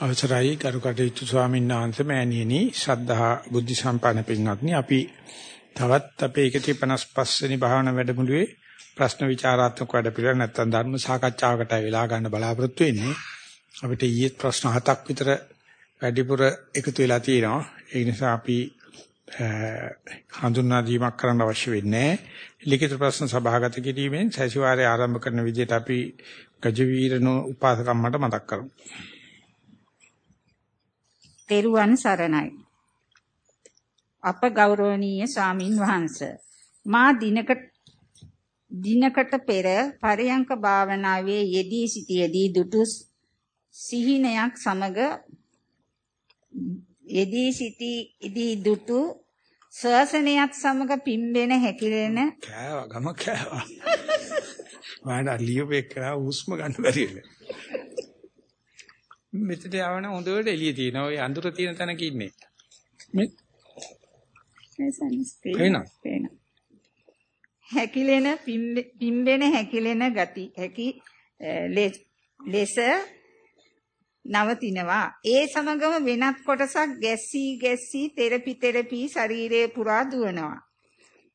අවසරයි කරුකටයුතු ස්වාමීන් වහන්සේ මෑණියනි ශ්‍රද්ධා බුද්ධ සම්පන්න පින්වත්නි අපි තවත් අපේ 155 වෙනි භාවනා වැඩමුළුවේ ප්‍රශ්න විචාරාත්මක වැඩපිළිවෙල නැත්නම් ධර්ම සාකච්ඡාවකට වෙලා ගන්න බලාපොරොත්තු වෙන්නේ. අපිට ඊයේ ප්‍රශ්න හතක් විතර වැඩිපුර එකතු වෙලා තියෙනවා. ඒ නිසා අපි හඳුන්වා දීමක් කරන්න අවශ්‍ය වෙන්නේ ලිඛිත ප්‍රශ්න සභාගත කිරීමෙන් සැසිවාරය ආරම්භ කරන විදිහට අපි ගජවීරණෝ උපාසකම්මට මතක් කරමු. තෙරුවන් සරණයි. අප ගෞරවනීය ස්වාමින් වහන්සේ මා දිනකට දිනකට පෙර පරයන්ක භාවනාවේ යෙදී සිටියේදී දුටු සිහිනයක් සමග යෙදී සිටියේදී දුටු ශ්වාසනයත් සමග පිම්බෙන හැකිලෙන කෑවා ගම කෑවා මම ලියුපේ කරා හුස්ම ගන්න බැරි මෙතට යවන හොඳට එළිය තියෙනවා. ඔය අඳුර තියෙන තැනක ඉන්නේ. මේ හැකිලෙන පිම්බෙන හැකිලෙන ගති හැකි ලෙස නවතිනවා. ඒ සමගම වෙනත් කොටසක් ගැස්සී ගැස්සී තෙරපි තෙරපි ශරීරයේ පුරා දුවනවා.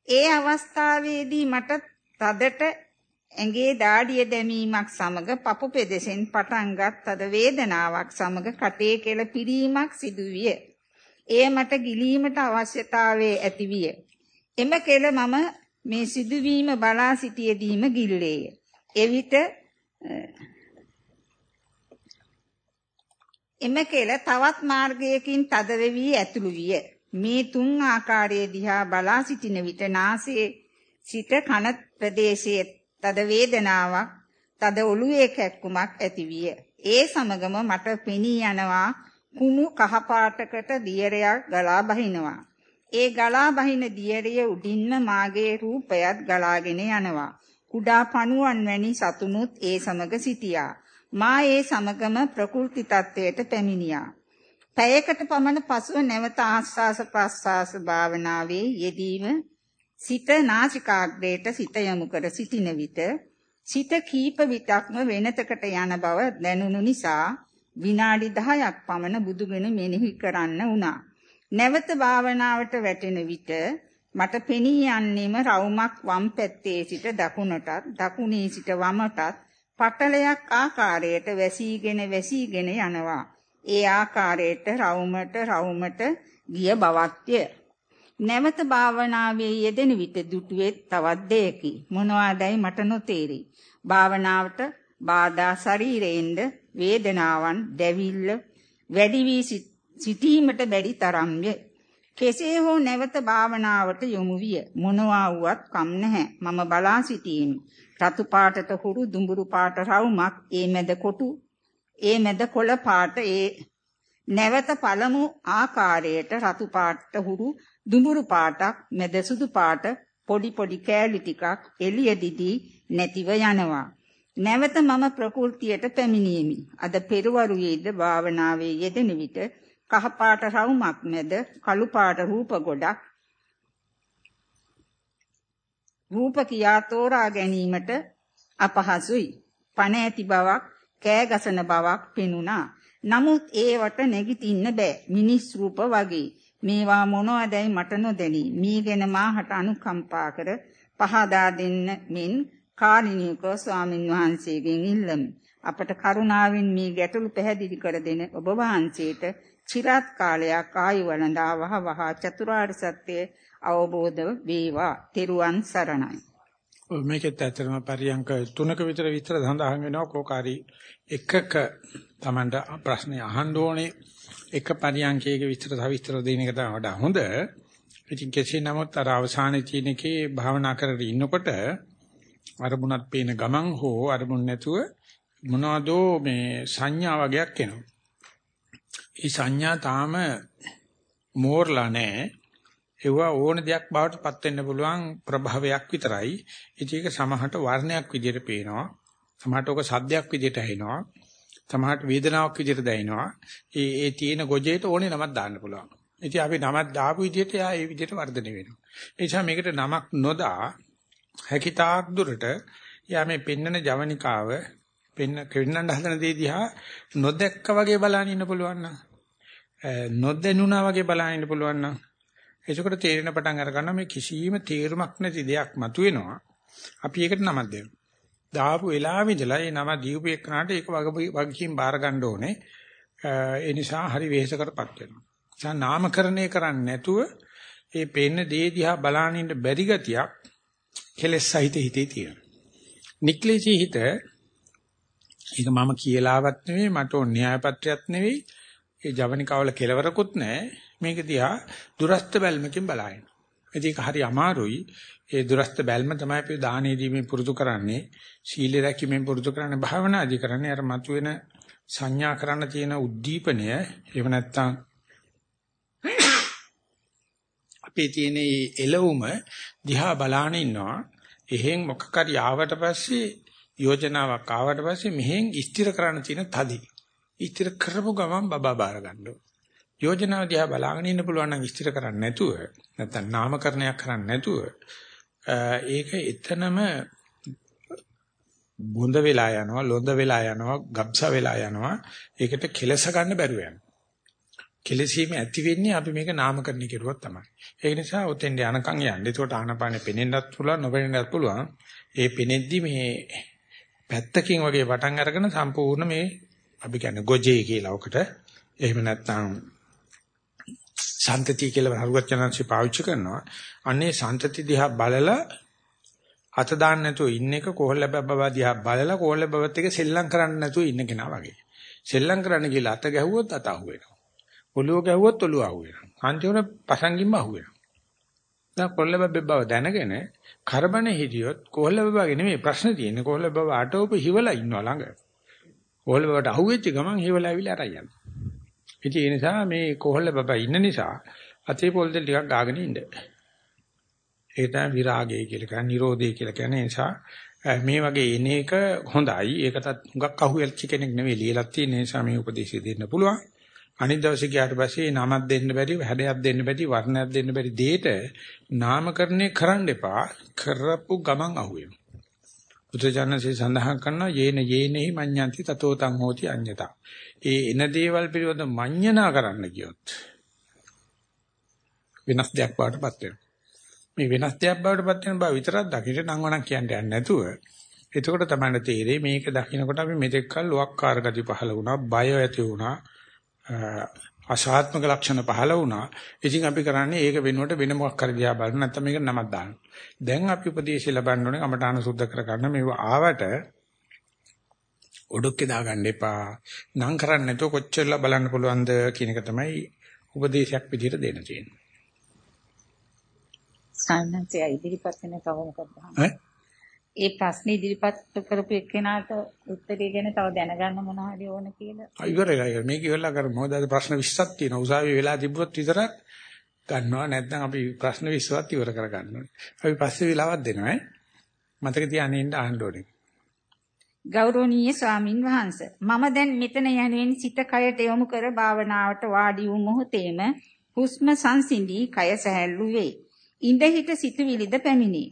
ඒ අවස්ථාවේදී මට තදට ඇඟේ දාඩිය දැමීමක් සමග පපු පෙදෙසෙන් පටන්ගත් තද වේදනාවක් සමග කටේ කෙල පිරීමක් සිදුවිය. එය මට ගිලීමට අවශ්‍යතාවයේ ඇතිවිය. එම කෙල මම මේ සිදුවීම බලා සිටියේදීම ගිල්ලේය. එවිට එම කෙල තවත් මාර්ගයකින් තද වෙවි ඇතුළු විය. මේ තුන් ආකාරයේ දිහා බලා සිටින විට නාසයේ සිට කන ප්‍රදේශයේ තද වේදනාවක්, තද ඔළුවේ කැක්කුමක් ඇතිවිය. ඒ සමගම මට පෙනී යනවා කුණු කහපාටකට දියරයක් ගලා බහිනවා. ඒ ගලා බහින දියරිය උඩින්ම මාගේ රූපයත් ගලාගෙන යනවා. කුඩා පණුවන් වැනි සතුනුත් ඒ සමග සිටියා. මා ඒ සමගම ප්‍රකෘති තත්වයට පැමිණියා. පැයකට පමණ පසුව නැවත ආස්වාස ප්‍රස්වාස භාවනාවේ යෙදීම සිත නාසිකාග්‍රේට සිත යොමු කර සිටින විට සිත කීප විටක්ම වෙනතකට යන බව දැනුණු නිසා විනාඩි 10ක් පමණ බුදුගුණ මෙනෙහි කරන්න වුණා. නැවත භාවනාවට වැටෙන විට මට පෙනී යන්නේම රවුමක් වම් පැත්තේ සිට දකුණටත් දකුණේ සිට වමටත් පටලයක් ආකාරයට වැසීගෙන වැසීගෙන යනවා. ඒ ආකාරයට රවුමට රවුමට ගිය බවක්ය. නැවත භාවනාවේ යෙදෙන විට දුටුවේ තවත් දෙයකි. මොනවාදයි මට නොතේරි. භාවනාවට බාධා ශරීරයෙන්ද වේදනාවන් දැවිල්ල වැඩි වී සිටීමට බැරි තරම්ය. කෙසේ හෝ නැවත භාවනාවට යොමු විය. මොනවා වුවත් කම් නැහැ. මම බලා සිටීමි. රතු පාටට හුරු දුඹුරු පාට රවුමක් ඒ මැද කොටු ඒ මැද කොළ පාට ඒ නැවත පළමු ආකාරයට රතු පාටට හුරු දුඹුරු පාටක් මැද සුදු පාට පොඩි පොඩි කෑලි ටිකක් එළිය දිදී නැතිව යනවා. නැවත මම ප්‍රകൃතියට පැමිණීමි. අද පෙරවරුවේද භාවනාවේ යෙදෙන විට කහ පාට රවුමක් මැද කළු පාට රූප ගොඩක් රූප කියා තෝරා ගැනීමට අපහසුයි. පණ ඇති බවක්, කෑ ගසන බවක් පෙනුණා. නමුත් ඒවට නැගිටින්න බෑ. මිනිස් රූප වගේ. මේවා මොනවදයි මට නොදැනි. මේ ගැන මාහට අනුකම්පා කර පහදා දෙන්න මෙන් කාලිනියක ස්වාමින් වහන්සේගෙන් ඉල්ලමි. අපට කරුණාවෙන් මේ ගැටලු පැහැදිලි කර දෙන ඔබ වහන්සේට চিරාත් කාලයක් ආයු වළඳා වහ වහ චතුරාර්ය සත්‍ය අවබෝධ වේවා. තෙරුවන් සරණයි. මේකෙත් ඇත්තටම පරියංක තුනක විතර විතර සඳහන් වෙනවා කෝකාරී එකක Tamanට ප්‍රශ්නේ අහන්න ඕනේ එක පරියන්කයක විස්තර සවිස්තර දෙන එක තමයි වඩා හොඳ. ඉතින් කෙසේ නමුත් අර අවසානයේ තියෙන එකේ භාවනා කරගෙන ඉන්නකොට අරමුණක් පේන ගමන් හෝ අරමුණ නැතුව මොනවදෝ මේ සංඥා වගේක් එනවා. ඒ සංඥා තාම මෝරලා නැහැ. ඒවා ඕන දෙයක් බවට පත් වෙන්න පුළුවන් ප්‍රභාවයක් විතරයි. ඉතින් ඒක සමහරට වර්ණයක් විදිහට පේනවා. සමහරට ඔක සද්දයක් විදිහට ඇහෙනවා. සමහරට වේදනාවක් විදිහට දැනෙනවා. ඒ ඒ තියෙන ගොජේට ඕනේ නමක් දාන්න පුළුවන්. ඉතින් අපි නමක් දාපු විදිහට එයා ඒ විදිහට වර්ධනය වෙනවා. ඒ නිසා මේකට නමක් නොදා හැකිතාක් දුරට යා මේ පෙන්නන ජවනිකාව පෙන්න කෙන්නන්න හදන දේ දිහා නොදැක්ක වගේ බලන් ඉන්න පුළුවන් නම් නොදැනුණා වගේ බලන් ඉන්න පුළුවන් නම් එතකොට තේරෙන පටන් අර ගන්න මේ කිසිම තේරුමක් නැති දෙයක් මතුවෙනවා. අපි ඒකට නමක් දෙනවා. දාපු වෙලාවෙ ඉඳලා ඒ නම දීපු එක්කනට ඒක වගකීම් බාර ගන්න ඕනේ. ඒ නිසා හරි වෙහෙසකටපත් වෙනවා. නිසා නාමකරණය කරන්නේ නැතුව ඒ පේන දේ දිහා බලානින්න බැරි ගතියක් කෙලෙස් සහිත හිතේ තියෙනවා. නික්ලේශී හිත ඒක මම කියලාවත් නෙවෙයි මට ඕන න්‍යායපත්‍රයක් නෙවෙයි ඒ ජවනිකාවල කෙලවරකුත් නැහැ මේක දිහා දුරස්ත බැල්මකින් බලාගෙන. ඉතින් ඒක හරි අමාරුයි. ඒ දුරස්ත බැල්ම තමයි අපි දානයේදී මේ පුරුදු කරන්නේ සීල රැකීමෙන් පුරුදු කරන්නේ භාවනාදී කරන්නේ අර මතුවෙන සංඥා කරන්න තියෙන උද්දීපනය එහෙම නැත්නම් අපේ තියෙන එළවුම දිහා බලාන ඉන්නවා එහෙන් මොකක් හරි ආවට පස්සේ යෝජනාවක් ආවට පස්සේ මෙහෙන් ස්ථිර කරන්න තියෙන තදි. ස්ථිර කරපු ගමන් බබා බාර ගන්නවා. යෝජනාව දිහා බලාගෙන ඉන්න පුළුවන් නම් ස්ථිර කරන්නේ නැතුව නැත්නම් නාමකරණයක් කරන්නේ නැතුව ඒක එතනම බොඳ වෙලා යනවා ලොඳ වෙලා යනවා ගබ්ස වෙලා යනවා. ඒකට කෙලස ගන්න බැරුව යනවා. කෙලසීම ඇති වෙන්නේ අපි මේක නාමකරණය කෙරුවොත් තමයි. ඒ නිසා ඔතෙන් යනකම් යන්න. ඒකට ආනපානෙ පෙනෙන්නත් පුළුවන් නොපෙනෙන්නත් පුළුවන්. ඒ පෙනෙද්දි මේ පැත්තකින් වගේ වටන් අරගෙන සම්පූර්ණ මේ අපි කියන්නේ ගොජේ කියලා ඔකට. එහෙම නැත්නම් සන්තති කියලා හරුවචනන්සි පාවිච්චි කරනවා. අන්නේ සන්තති දිහා බලලා අත දාන්න නැතුව ඉන්න එක කොහොල්ල බබා දිහා බලලා කොහොල්ල බබත් එක සෙල්ලම් කරන්න නැතුව ඉන්න කෙනා වගේ. සෙල්ලම් කරන්න කියලා අත ගැහුවොත් අත අහුවෙනවා. ඔළුව ගැහුවොත් ඔළුව අහුවෙනවා. අන්තිමට පසංගින්ම අහුවෙනවා. දැන් කොල්ල බබ්බේ බව දැනගෙන කරබන හිටියොත් කොල්ල බබගේ නෙමෙයි ප්‍රශ්න තියෙන්නේ කොල්ල බබ අටෝප හිවලා ඉන්නවා ළඟ. කොල්ල බබට අහුවෙච්ච ගමන් හිවලා ඇවිල්ලා අරයි යනවා. ඉතින් ඒ නිසා මේ කොහොල්ල බබා ඉන්න නිසා අතේ පොල් දෙල් ටිකක් ගාගෙන ඉන්න. ඒක තමයි විරාගය කියලා කියන්නේ නිරෝධය කියලා කියන්නේ නිසා මේ වගේ එන එක හොඳයි. ඒකටත් හුඟක් අහුවෙච්ච කෙනෙක් නෙවෙයි ලියලා තියෙන නිසා මේ උපදේශය දෙන්න පුළුවන්. අනිත් දවසේ ගියාට පස්සේ නමක් දෙන්න බැරි, හැඩයක් දෙන්න බැරි, වර්ණයක් දෙන්න බැරි දෙයට නාමකරණය කරන්න එපා. කරපු ගමන් අහුවෙනවා. බුදුජානසී සඳහන් කරනවා යේන යේනෙහි මඤ්ඤන්ති තතෝ තං හෝති අඤ්ඤතා. ඒ එන දේවල් පිළිබඳ මඤ්ඤණා කරන්න කියොත් වෙනස් දෙයක් බවටපත් වෙනවා. මේ වෙනස් දෙයක් බවටපත් වෙන බව විතරක් දකින්න නම් වණක් කියන්නේ නැතුව එතකොට තමයි තේරෙන්නේ මේක දකින්නකොට අපි මෙතෙක් කල් ලොක්කාර ගති පහළ වුණා, බය ඇති වුණා, අසාත්මක ලක්ෂණ පහළ වුණා. ඉතින් අපි කරන්නේ ඒක වෙනුවට වෙන මොකක් හරි දිහා බලන්න නැත්නම් මේක නමක් දාන්න. දැන් අපි උපදේශය ලබන්න ඕනේ කමඨාන සුද්ධ කර ගන්න මේව ආවට ඔඩොක්කේ දාගන්න එපා. නම් කරන්නේ නැතුව කොච්චරලා බලන්න පුළුවන්ද කියන එක තමයි උපදේශයක් විදිහට දෙන්න තියෙන්නේ. සාන්නන්සේ ඉදිරිපත් වෙන කව මොකක්ද? ඈ ඒ ප්‍රශ්නේ ඉදිරිපත් කරපු එක්කෙනාට උත්තරය ගැන තව දැනගන්න මොන හරි ඕන කියලා. ඉවරයි. මේක ඉවරලා කරමු. මොකද ප්‍රශ්න 20ක් තියෙනවා. උසාවියේ වෙලා තිබ්බොත් විතරක් ගන්නවා. නැත්නම් අපි ප්‍රශ්න 20ක් ඉවර කර ගන්නවා. අපි පස්සේ වෙලාවක් දෙනවා ඈ. මතක තියාගෙන ඉන්න අහන්න ඕනේ. ගෞරවනීය ස්වාමින් වහන්සේ මම දැන් මෙතන යනුවෙන් සිත කයට යොමු කර භාවනාවට වාඩි වූ මොහොතේම හුස්ම සංසිඳී කය සැහැල්ලු වේ. ඉඳ හිට සිතුවිලිද පැමිණේ.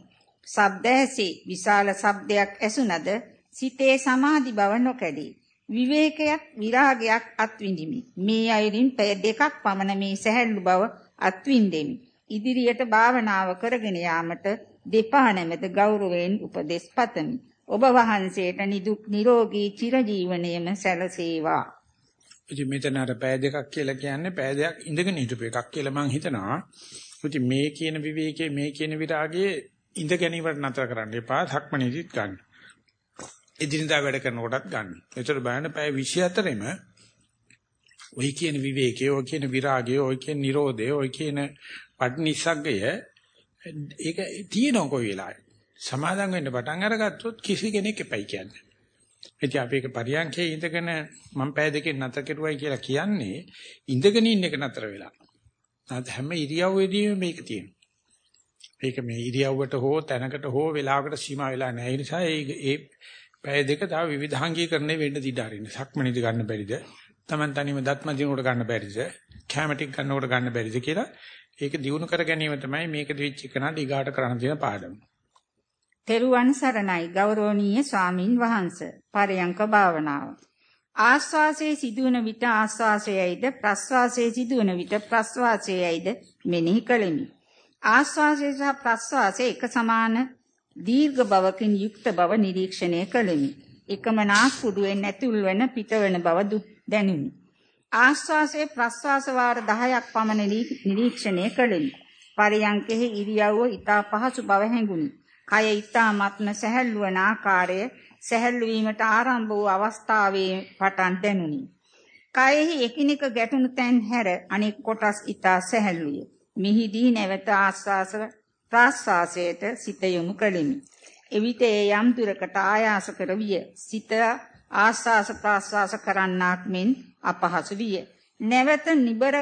ශබ්ද ඇසී විශාල ශබ්දයක් ඇසුනද සිතේ සමාධි බව නොකැඩේ. විවේකයක් විරාගයක් අත්විඳිමි. මේ අයරින් පැය දෙකක් පමණ මේ සැහැල්ලු බව අත්විඳෙමි. ඉදිරියට භාවනාව කරගෙන යාමට දෙපා නැමෙත ගෞරවයෙන් උපදෙස් පතමි. ඔබ වහන්සේට නිදුක් නිරෝගී චිරජීවනයේම සැලසේවා. ඉතින් මෙතන අර පැය දෙකක් කියලා කියන්නේ පැය දෙකක් ඉඳගෙන හිටපු එකක් කියලා මම හිතනවා. ඉතින් මේ කියන විවේකයේ මේ කියන විරාගයේ ඉඳ ගැනීමට නතර කරන්න එපා. සක්මණේදිත් ගන්න. එදිනදා වැඩ කරනකොටත් ගන්න. ඒතර බලන්න පැය 24ෙම ඔය කියන විවේකයේ, ඔය කියන විරාගයේ, ඔය කියන නිරෝධයේ, ඔය කියන පටිනිසග්ගය ඒක තියෙන කොයි වෙලාවෙ. සමාදම් වෙන්න පටන් අරගත්තොත් කිසි කෙනෙක් එපයි කියන්නේ. ඉතින් අපි ඒක පරියන්කේ ඉඳගෙන මම පැය දෙකෙන් නතර කෙරුවයි කියලා කියන්නේ ඉඳගෙන ඉන්න එක නතර වෙලා. නැත්නම් හැම ඉරියව්වෙදීම මේක තියෙනවා. ඒක මේ ඉරියව්වට හෝ තැනකට හෝ වෙලාවකට සීමා වෙලා නැහැ. ඒ නිසා ඒ ඒ පැය දෙක තව විවිධාංගීකරණය වෙන්න දිඩ අරින්න. සක්මණේදි ගන්න බැරිද? Taman තනියම දත්ම දිනුවට ගන්න බැරිද? කැමටික් ගන්නකොට ගන්න බැරිද කියලා ඒක දිනු කර ගැනීම තමයි මේක දිවිච්ච එකනට ඊගාට කරන්න තියෙන පාඩම. තෙරුවන් සරණයි ගෞරවනීය ස්වාමින් වහන්සේ. පරයන්ක භාවනාව. ආස්වාසයේ සිදුවන විට ආස්වාසයයිද ප්‍රස්වාසයේ සිදුවන විට ප්‍රස්වාසයයිද මෙනෙහි කළෙමි. ආස්වාසය සහ ප්‍රස්වාසය එක සමාන දීර්ඝ බවකින් යුක්ත බව නිරීක්ෂණය කළෙමි. එකම නාස්පුඩුවෙන් ඇතුල් වෙන පිටවන බව දැනුනි. ආස්වාසයේ ප්‍රස්වාස වාර 10ක් පමණ නිරීක්ෂණය කළෙමි. පරියංකෙහි ඉරියව්ව ඊතා පහසු බව හැඟුනි. කය ඊතාමත්ම සැහැල්ලු වන ආකාරය සැහැල්ලු වීමට ආරම්භ වූ අවස්ථාවේ පටන් දැනුනි. කයෙහි එකිනෙක ගැටුණු තැන් හැර අනෙක් කොටස් ඊතා සැහැල්ලුය. මිහිදී නැවත ආස්වාස ප්‍රාස්වාසයට සිත යොමු කළෙමි. එවිට ඒ යම් දුරකට ආයාස කර විය. සිත ආස්වාස ප්‍රාස්වාස කරන්නාක් මෙන් අපහසු විය. නැවත නිබර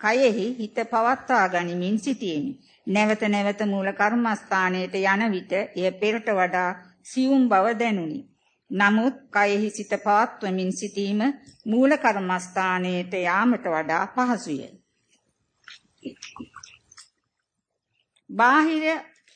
කයෙහි හිත පවත්වා ගනිමින් සිටියෙමි. නැවත නැවත මූල කර්මස්ථානයට යන විට එය පෙරට වඩා සියුම් බව දැනුනි. නමුත් කයෙහි සිත පවත්වමින් සිටීම මූල කර්මස්ථානයට යාමට වඩා පහසුය. බාහිර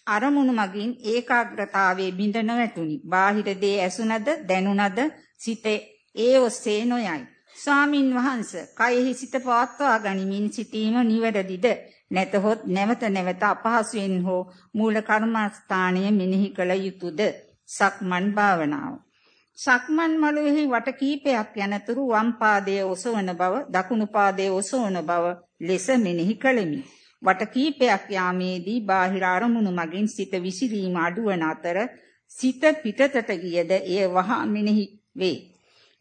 අරමුණු මගින් ඒකාග්‍රතාවයේ බිඳ නොවැටුනි. බාහිර දේ ඇසුනද දැනුනද සිතේ ඒ ඔස්සේ නොයයි. ස්වාමින් වහන්සේ කයෙහි සිත පවත්වා ගනිමින් සිටීම නිවැරදිද? නැතහොත් නැවත නැවත අපහසුයෙන් හෝ මූල කර්මස්ථානය මෙනෙහි කළ යුතුයද? සක්මන් භාවනාව. සක්මන් මළුවේහි වට කීපයක් යනතුරු වම් පාදයේ ඔසවන බව, දකුණු පාදයේ ඔසවන බව ලෙස මෙනෙහි කළෙමි. වට කීපයක් යාමේදී බාහිර අරමුණු මගින් සිත විසිරීම අඩුවන අතර සිත පිටතට ගියද එය වහා මෙනෙහි වේ.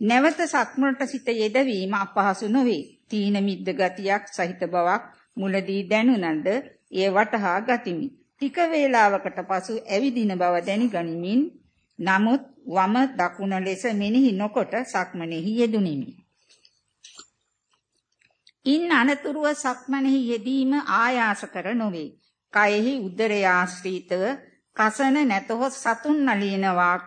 නැවත සක්මනට සිත යෙදවීම අපහසු නොවේ. තීන මිද්ද ගතියක් සහිත බවක් මුලදී දැනුණද එය වටහා ගතිමි. ටික වේලාවකට පසු ඇවිදින බව දැනි ගනිමින් නමුත් වම දකුණ ලෙස මෙනෙහි නොකොට සක්මනේහි යෙදුණෙමි. ඉන් අනතුරුව සක්මනේහි යෙදීම ආයාස කර නොවේ. කයෙහි උදරය ආශ්‍රිතව කසන නැතහොත් සතුන් නලිනවා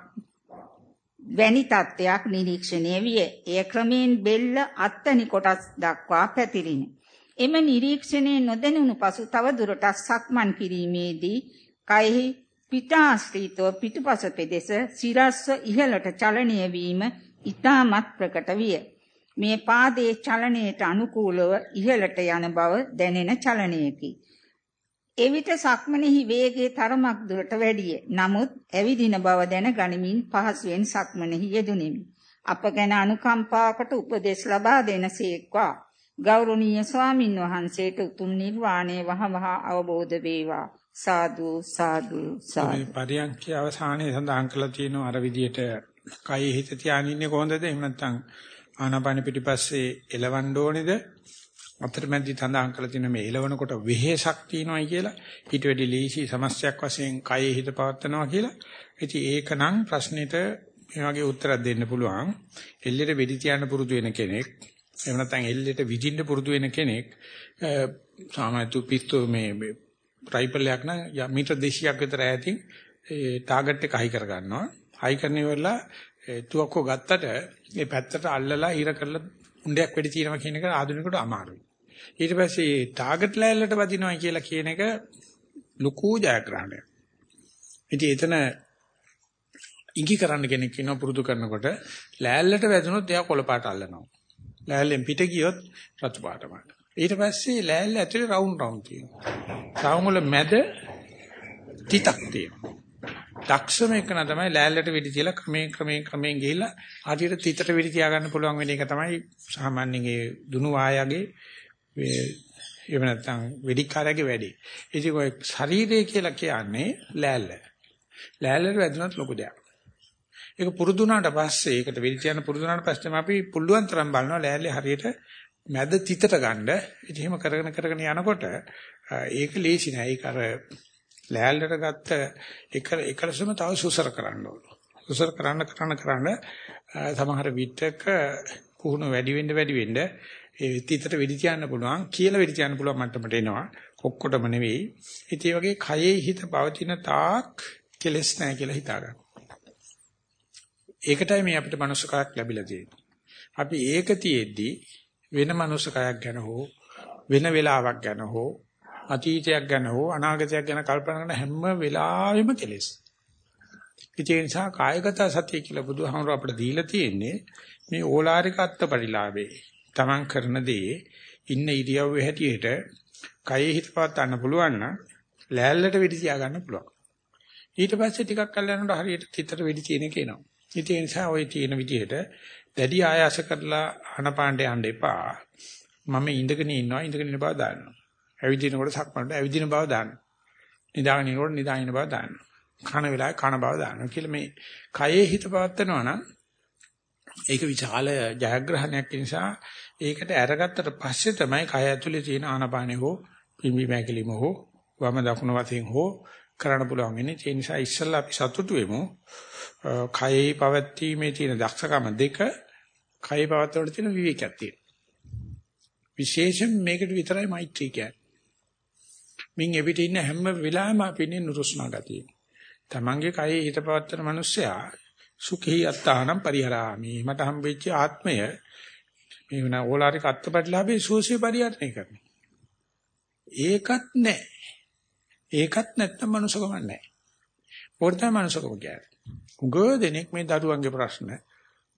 වැනි තත්ත්වයක් නිරීක්ෂණය විය. එය ක්‍රමයෙන් බෙල්ල අත්තනි කොටස් දක්වා පැතිරිනේ. එම නිරීක්ෂණයේ නොදැනුණු පසු තව දුරටත් සක්මන් කිරීමේදී කයෙහි පිටාශ්‍රිතව පිටුපස පෙදෙස සිරස්ව ඉහළට චලනය වීම ඊටමත් ප්‍රකට විය. මේ පාදයේ චලනයට අනුකූලව ඉහළට යන බව දැනෙන චලනයකි. එවිට සක්මනේහි වේගයේ තරමක් දුරට වැඩිය. නමුත් ඇවිදින බව දැන ගනිමින් පහසුවෙන් සක්මනේහි යෙදුණෙමි. අප ගැන අනුකම්පාවකට උපදෙස් ලබා දෙනසේක්වා. ගෞරවනීය ස්වාමින් වහන්සේට උතුම් නිර්වාණය වහවහ අවබෝධ වේවා සාදු සාදු සාදු. පරියන්ඛ්‍ය අවසානයේ සඳහන් කළා තියෙනවා අර විදියට කයෙ හිත තියාගෙන ඉන්නේ කොහොමද එහෙම නැත්නම් ආනාපාන පිටිපස්සේ එලවන්න ඕනේද? අතරමැදි සඳහන් කළා තියෙන මේ එලවනකොට වෙහෙසක් තියෙනවායි කියලා. ඊට වැඩි ලීසි සමස්යක් වශයෙන් කයෙ හිත පවත්නවා කියලා. ඉතින් ඒකනම් ප්‍රශ්නෙට මේ වගේ උත්තරයක් දෙන්න පුළුවන්. එල්ලෙට වෙඩි තියන්න පුරුදු වෙන කෙනෙක් එහෙම නැත්නම් එල්ලෙට විදින්න පුරුදු වෙන කෙනෙක් සාමාන්‍ය පිස්තෝ මේ රයිෆල් එකක් නම් මීටර් 200ක් විතර ඈතින් ඒ ටාගට් එක හයි කර ගන්නවා. හයි කරන ඉවරලා තුවක්කෝ ගත්තට ඒ පැත්තට අල්ලලා ඉර කරලා උණ්ඩයක් වෙඩි තියනවා කියන එක ආධුනිකයට අමාරුයි. ඊට පස්සේ ටාගට් ලෑල්ලට වදිනවා කියලා කියන එක ලুকু ජයග්‍රහණයක්. ඉතින් එතන ඉඟි කරන්න කෙනෙක් ඉන්නවා පුරුදු කරනකොට ලෑල්ලට වැදුනොත් එයා කොළපාට අල්ලනවා. ලෑල්ලෙන් පිට ගියොත් රතු පාටමයි. ඊට පස්සේ ලෑල්ල ඇතුලේ රවුන්ඩ් රවුන්ඩ් තියෙනවා. රවුම් වල මැද තිතක් තියෙනවා. දක්ෂම එක න තමයි ලෑල්ලට වෙඩි තියලා ක්‍රමයෙන් ක්‍රමයෙන් ක්‍රමයෙන් ගිහිල්ලා ආදියට තිතට වෙඩි තියා ගන්න පුළුවන් වෙන එක තමයි සාමාන්‍යයෙන් ඒ දුනු වායගේ එහෙම නැත්නම් වෙඩික්කාරයාගේ වැඩේ. ඉතින් ඔය ශරීරය කියලා කියන්නේ ලෑල්ල. ලෑල්ලට වැදුනත් ලොකු දෙයක්. ඒක පුරුදුනාට පස්සේ ඒකට වෙලි තියන පුරුදුනාට පස්සේ අපි පුළුවන් තරම් බලනවා ලෑල්ලේ හරියට මැද තිතට ගන්න. ඉතින් එහෙම කරගෙන කරගෙන යනකොට ඒක ලේසි නෑ. ඒක අර ලෑල්ලට ගත්ත එක එකලසම තව සුසර කරන්න ඕන. සුසර කරන්න කරන්න කරන්න සමහර විටක පුහුණු වැඩි වෙන්න වැඩි වෙන්න ඒ තිතට වෙඩි තියන්න පුළුවන් කියලා වෙඩි තියන්න පුළුවන් මට්ටමට එනවා. ඔක්කොටම නෙවෙයි. ඉතින් ඒ වගේ කයේ හිත පවතින තාක් කෙලස් නැහැ කියලා හිතා ගන්න. ඒකටයි මේ අපිට මනුස්සකයක් ලැබිලා තියෙන්නේ. අපි ඒක තියේදී වෙන මනුස්සකයක් ගැන හෝ වෙන වෙලාවක් ගැන හෝ අතීතයක් ගැන හෝ අනාගතයක් ගැන කල්පනා කරන හැම වෙලාවෙම කෙලෙස්. ඒ නිසා කායගත සතිය කියලා බුදුහාමුදුර අපිට දීලා තියෙන්නේ මේ ඕලාරික අත්පරිලාභේ. Taman කරන දේ ඉන්න ඉරියව්වේ හැටියට කයෙ හිත පවත්වන්න පුළුවන් නම් ලෑල්ලට වෙඩි තියා ගන්න පුළුවන්. ඊට පස්සේ ටිකක් කල් යනකොට හරියට තිතට වෙඩි තියෙන එක එනවා. ඒ නිසා ওই තියෙන විදිහට දැඩි ආයාස කරලා අනපාණ්ඩ යන්න එපා. මම ඉඳගෙන ඉන්නවා ඉඳගෙන ඉන්න බව දාන්නවා. ඇවිදිනකොට සක්මන්ට ඇවිදින බව දාන්නවා. නිදාගෙන ඉනකොට නිදාගෙන බව දාන්නවා. කන වෙලාවේ කන බව දානවා කියලා මේ කයේ හිත පවත්නවා නම් ඒක විශාල ජයග්‍රහණයක් නිසා ඒකට අරගත්තට පස්සේ තමයි කය ඇතුලේ තියෙන ආනපානෙ හෝ පිම්බි මෑකලිම හෝ වම දකුණු වශයෙන් හෝ කරන්න පුළුවන් වෙන්නේ. ඒ නිසා ඉස්සල්ලා අපි සතුටු වෙමු. කයේ පවත්ීමේ තියෙන දක්ෂකම දෙක කයේ පවත්වනට තියෙන විවේකයක් තියෙනවා. විශේෂයෙන් මේකට විතරයි මෛත්‍රී කියන්නේ. මින් එවිට ඉන්න හැම වෙලාවෙම අපිනේ නුරුස්නා ගතිය. තමන්ගේ කයේ හිත පවත්වන මිනිස්සයා සුඛී අත්තානම් පරිහරාමි. මට හම්බෙච්ච ආත්මය මේ වුණා ඕලාරික අත්පත්ලාභේ සෝසිය පරිහරණය කරනවා. ඒකත් නැහැ. ඒකත් නැත්තම් මනුස්සකම නැහැ. පොර්තම මනුස්සකම කියන්නේ. උගෝ දෙනෙක් මේ දරුවන්ගේ ප්‍රශ්න,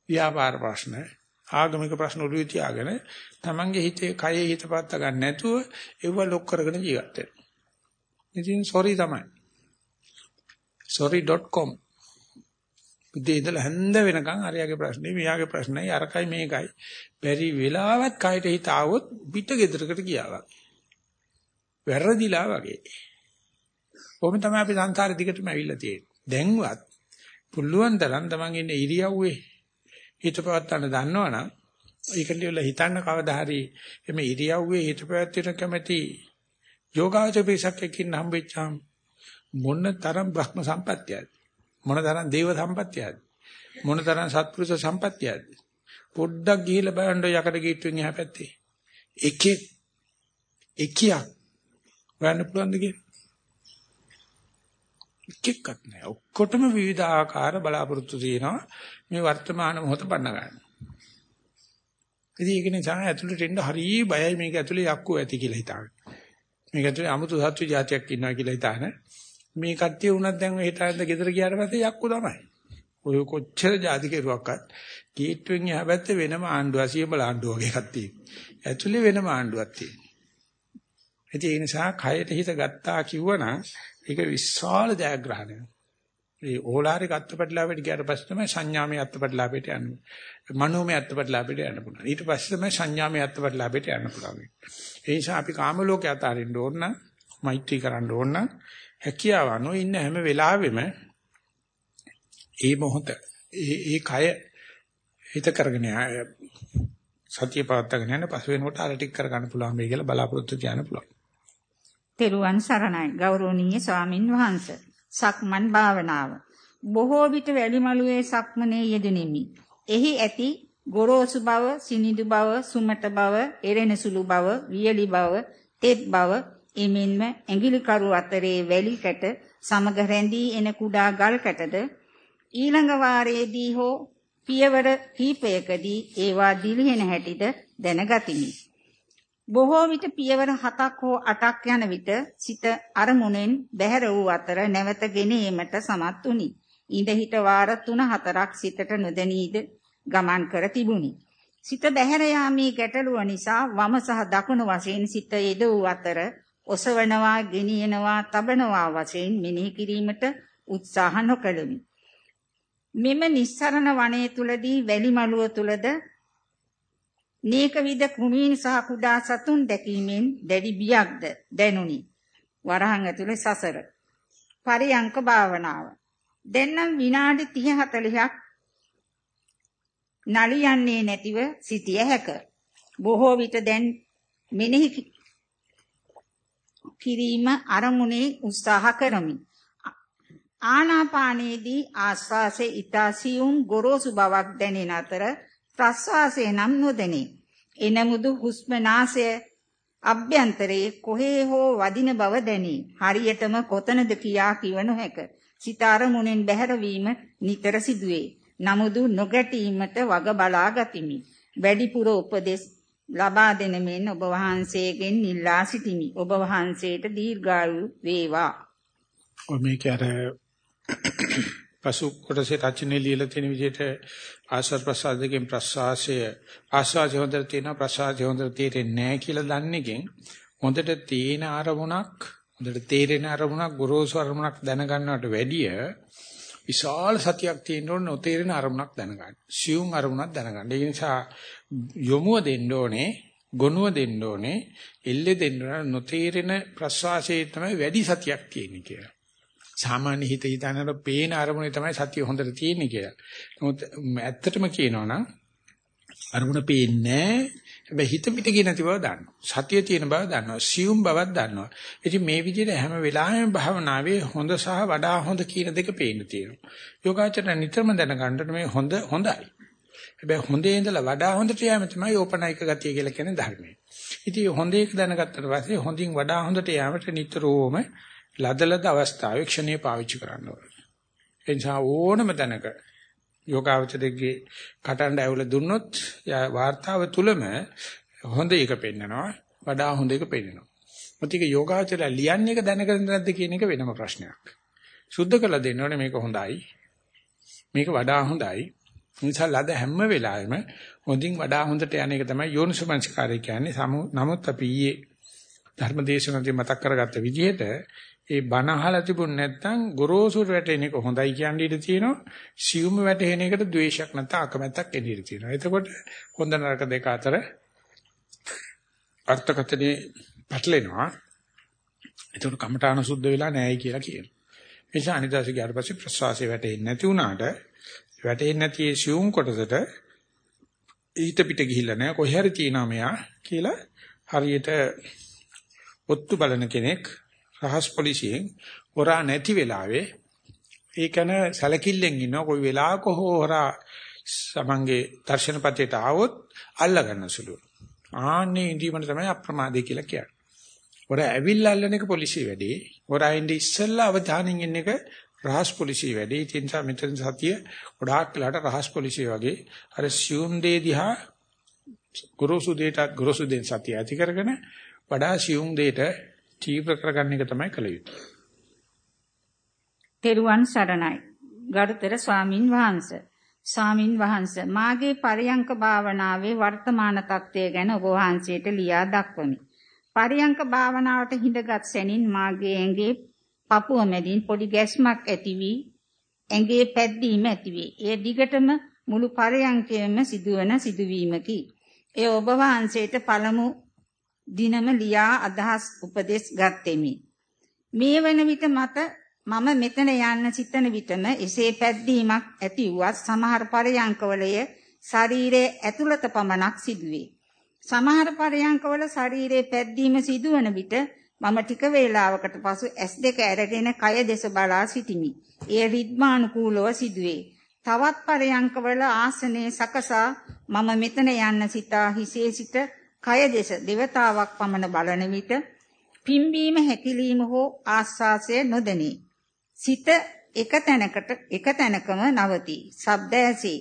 ව්‍යාපාර ප්‍රශ්න, ආගමික ප්‍රශ්න උළු තියාගෙන තමන්ගේ හිතේ කයේ හිත පත්ත ගන්න නැතුව ඒව ලොක් කරගෙන ජීවත් වෙනවා. ඉතින් sorry තමයි. sorry.com උදේ ඉඳලා හැන්ද වෙනකන් අරයාගේ ප්‍රශ්නේ මෙයාගේ ප්‍රශ්නයි අරකයි මේකයි බැරි වෙලාවත් කයට හිත ආවොත් පිට ගෙදරකට ගියා වගේ. වැරදිලා වගේ. කොහොම තමයි අපි සංසාරෙ දිගටම ඇවිල්ලා තියෙන්නේ. දැන්වත් පුළුවන් තරම් තමන් ඉන්න ඉරියව්වේ හිත පවත්තන්න දන්නවනම් ඒකට ඉවල හිතන්න කවදා හරි එමෙ ඉරියව්වේ හිත පැවැත්වෙන කැමැති යෝගාචර පිසක් එක්කින් හම්බෙච්චාම මොන තරම් බ්‍රහ්ම සම්පත්තියද මොන තරම් දේව සම්පත්තියද මොන තරම් සත්පුරුෂ සම්පත්තියද පොඩ්ඩක් ගිහිල්ලා බලන්න යකඩ ගීට්ටුවෙන් එහා පැත්තේ. එකේ එකියක් ගන්න පුළුවන්ද කියලා? එකෙක්වත් නැහැ. ඔක්කොටම විවිධාකාර බලාපොරොත්තු තියෙනවා මේ වර්තමාන මොහොත පන්න ගන්න. ඉතින් ඒක නිසා ඇතුළට එන්න හරි බයයි මේක ඇතුළේ යක්කෝ ඇති කියලා හිතාගෙන. මේක ඇතුළේ 아무තු සත්ව జాතියක් ඉන්නවා කියලා හිතාන. මේ කට්ටිය උනත් දැන් හෙට ඇඳ ගෙදර ගියාට පස්සේ යක්කෝ තමයි. ඔය කොච්චර ಜಾති කෙරුවක්වත් ගේට්ටුවෙන් එහා පැත්තේ වෙනම ආණ්ඩුවක් සියඹල ආණ්ඩුව වගේ එකක් තියෙනවා. ඇතුළේ වෙනම ආණ්ඩුවක් තියෙනවා. ඒ නිසා කයට හිත ගත්තා කිව්වනම් ඒක විශාල ජයග්‍රහණයක්. ඒ ඕලාරික අත්පත්ලාපෙට ගියාට පස්සේ තමයි සංඥාමය අත්පත්ලාපෙට යන්නේ. මනෝමය අත්පත්ලාපෙට යන්න පුළුවන්. ඊට පස්සේ තමයි සංඥාමය අත්පත්ලාපෙට යන්න පුළුවන්. ඒ නිසා අපි කාම ලෝකේ අතාරින්න ඕන නම් මෛත්‍රී කරන්න ඕන නම් හැකියාව අනෝ ඉන්න හැම වෙලාවෙම ඒ මොහොත ඒ ඒ කය හිත කරගෙන සතිය පවත්වාගෙන යන පසු වෙනකොට අර ටික කරගන්න පුළුවන් මේ කියලා බලාපොරොත්තු තියන්න පුළුවන්. තෙරුවන් සරණයි ගෞරවනීය ස්වාමින් වහන්සේ. සක්මන් භාවනාව. බොහෝ විට වැලිමලුවේ සක්මනේ යෙදෙනිමි. එහි ඇති ගොරෝසු බව, සිනිඳු බව, සුමට බව, එරෙන සුළු බව, වියලි බව, තෙත් බව, එමෙන්ම ඇඟිලි කරු අතරේ වැලි කැට සමග රැඳී එන කුඩා ගල් කැටද ඊළඟ වාරයේදී හෝ පියවර කීපයකදී ඒවා දිලිහෙන හැටිද දැනගතිමි. බොහෝ විට පියවර 7ක් හෝ 8ක් යන විට සිත අරමුණෙන් බැහැර වූ අතර නැවත ගෙනීමට සමත් වුනි. ඉඳ හිට වාර 3-4ක් සිතට නොදැනීද ගමන් කර තිබුණි. සිත බැහැර යාමේ ගැටලුව නිසා වම සහ දකුණු වශයෙන් සිත යෙද වූ අතර ඔසවනවා, ගෙනියනවා, තබනවා වශයෙන් මෙනෙහි කිරීමට උත්සාහ නොකළෙමි. මෙම නිස්සරණ වනයේ තුලදී වැලි මළුව තුලද නේක විද කුමීන් සහ කුඩා සතුන් දැකීමෙන් දැඩි බියක්ද දැනුනි. වරහන් ඇතුලේ සසර. පරියංක භාවනාව. දෙන්නම් විනාඩි 30 40ක් නලියන්නේ නැතිව සිටිය හැක. බොහෝ විට දැන් මෙනෙහි කිරීම අරමුණේ උත්සාහ කරමි. ආනාපානයේදී ආස්වාසේ ඊතාසියුම් ගොරෝසු බවක් දැනෙන අතර ප්‍රස්වාසය නම් නොදැනේ. එනමුදු හුස්ම නාසය අභ්‍යන්තරයේ කොහේ හෝ වදින බව දැනේ. හරියටම කොතනද කියා කිව නොහැක. සිතාර මුණෙන් බැහැරවීම නිතර සිදුවේ. නමුදු නොගැටීමට වග බලා ගතිමි. වැඩිපුර උපදෙස් ලබා දෙන මෙන් ඔබ වහන්සේගෙන් ඉල්ලා සිටිමි. ඔබ වහන්සේට දීර්ඝායු වේවා. ඔය මේක අර පසු කොටසේ රචනයේ ලියලා තියෙන විදිහට ආශ්වාස ප්‍රශ්වාසයෙන් ප්‍රශ්වාසය ආශ්වාසය හොඳට තියෙනවා ප්‍රශ්වාසය හොඳට තේරෙන්නේ නැහැ කියලා දන්නේකින් හොඳට තේන අරමුණක් හොඳට තේරෙන අරමුණක් ගොරෝසු අරමුණක් දැනගන්නවට වැඩිය විශාල සතියක් තියෙන්න ඕනේ නොතේරෙන අරමුණක් දැනගන්න. සියුම් අරමුණක් දැනගන්න. ඒ නිසා යොමුව දෙන්න ඕනේ, ගොනුව දෙන්න ඕනේ, එල්ලේ දෙන්න නොතේරෙන ප්‍රසවාසයේ තමයි වැඩි සතියක් තියෙන්නේ කියලා. සාමාන්‍ය හිත හිතනර පේන අරමුණේ තමයි සතිය හොඳට තියෙන්නේ කියලා. නමුත් ඇත්තටම කියනවා නම් අරමුණ පේන්නේ හැබැයි හිත පිට ගිය නැති බව දන්නවා. සතිය තියෙන බව දන්නවා. සියුම් බවක් දන්නවා. ඉතින් මේ විදිහට හැම වෙලාවෙම භාවනාවේ හොඳ සහ වඩා හොඳ කියන දෙක පේන්න තියෙනවා. යෝගාචර නිතරම දැනගන්න මේ හොඳ හොඳයි. හැබැයි හොඳේ ඉඳලා වඩා හොඳට යෑම තමයි ඕපනයික ගතිය කියලා කියන්නේ ධර්මයේ. ඉතින් හොඳ එක දැනගත්තට පස්සේ හොඳින් වඩා හොඳට යෑමට නිතරම ලදලද අවස්ථාවේ ක්ෂණීය පාවිච්චි කරන්න ඕනේ. ඒ නිසා ඕනම තැනක යෝගාවචරයේ කටහඬ ඇවුල දුන්නොත් වාර්තාව තුලම හොඳ එක පෙන්නනවා වඩා හොඳ එක පෙන්නනවා. මොතික යෝගාවචරය ලියන්නේ එක දැනගෙන නැද්ද කියන එක වෙනම ප්‍රශ්නයක්. සුද්ධ කළ දෙන්න ඕනේ මේක හොඳයි. මේක වඩා හොඳයි. නිසා ලද හැම වෙලාවෙම හොඳින් වඩා හොඳට යන එක තමයි යෝනිසමංස්කාරය කියන්නේ. නමුත් අපි ඊයේ ධර්මදේශනදී මතක් කරගත්ත විදිහට ඒ බණ අහලා තිබුණ නැත්නම් ගොරෝසුට වැටෙන එක හොඳයි කියන ඉඩ තියෙනවා. සියුම් වැටෙන එකට ද්වේෂයක් නැත්නම් අකමැත්තක් එන්න ඉඩ තියෙනවා. එතකොට හොඳ නරක දෙක අතර අර්ථකථනේ පැටලෙනවා. එතකොට කමඨාන සුද්ධ වෙලා නැහැයි කියලා කියනවා. ඒ නිසා අනිදාසි ගියාට පස්සේ ප්‍රසවාසය වැටෙන්නේ නැති වුණාට වැටෙන්නේ නැති ඒ සියුම් කොටසට ඊට පිට ගිහිල්ලා නැහැ කොහේ හරි තියනවා මෙයා කියලා හරියට ඔත්තු බලන කෙනෙක් රහස් පොලිසියෙන් හොරා නැති වෙලාවේ ඒකන සැලකිල්ලෙන් ඉන්න කොයි වෙලාවක හොරා සමංගේ දර්ශනපතේට ආවොත් අල්ල ගන්න සුළු. ආන්නේ ඉඳීමන තමයි අප්‍රමාදේ කියලා කියන්නේ. හොර ඇවිල්ලා අල්ලන එක පොලිසිය වැඩේ. හොරා ඉඳි ඉස්සෙල්ලා අවධානයෙන් ඉන්න එක රහස් පොලිසිය වැඩේ. ඒ නිසා මෙතන සතිය ගොඩාක් වෙලාට රහස් පොලිසිය වගේ අර සියුම් දේ දිහා ගුරුසු දෙයට ගුරුසු දෙන් සතිය ඇති කරගෙන වඩා සියුම් දෙයට තීව්‍ර කරගන්න එක තමයි කළ යුත්තේ. තෙරුවන් සරණයි. ගරුතර ස්වාමින් වහන්සේ. ස්වාමින් වහන්සේ මාගේ පරියංක භාවනාවේ වර්තමාන තත්ත්වය ගැන ඔබ වහන්සේට ලියා දක්වමි. පරියංක භාවනාවට හිඳගත් සැනින් මාගේ ඇඟේ පපුව මැදින් පොඩි ගැස්මක් ඇති වී ඇඟේ පැද්දීම ඇති වේ. එය දිගටම මුළු පරයන්කයම සිදුවන සිදුවීමකි. එය ඔබ වහන්සේට පළමු දිනම ලියා අදහස් උපදෙස් ගත්ෙමි. මේ වන විට මත මම මෙතන යන්න සිතන විටම එසේ පැද්දීමක් ඇති වුවත් සමහර පරයන්කවලය ශරීරයේ ඇතුළත පමණක් සිදුවේ. සමහර පරයන්කවල ශරීරයේ පැද්දීම සිදුවන විට මම ටික වේලාවකට පසු S2 අරගෙන කය දෙස බලා සිටිමි. එය රිද්මානුකූලව සිදුවේ. තවත් පරයන්කවල ආසනයේ සකසා මම මෙතන යන්න සිතා හිසේ සිට කය දෙස දෙවතාවක් පමණ බලන විට පිම්බීම හැකිලිම හෝ ආස්වාසය නොදෙනී. සිත එක තැනකට එක තැනකම නවතී. ශබ්ද ඇසී.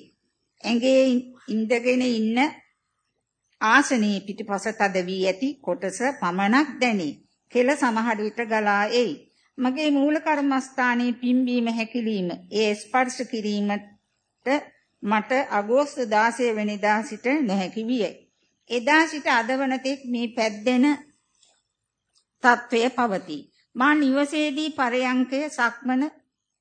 ඇඟේ ඉඳගෙන ඉන්න ආසනයේ පිටිපස තද වී ඇති කොටස පමණක් දැනේ. කෙල සමහර විට ගලා එයි. මගේ මූල කර්මස්ථානයේ පිම්බීම හැකිලිම ඒ ස්පර්ශ කිරීමට මට අගෝස්තු 16 වෙනිදා සිට නොහැකි විය. එදා සිට අද වන තෙක් මේ පැද්දෙන తත්වය පවතී. මා නිවසේදී පරයන්කය සක්මන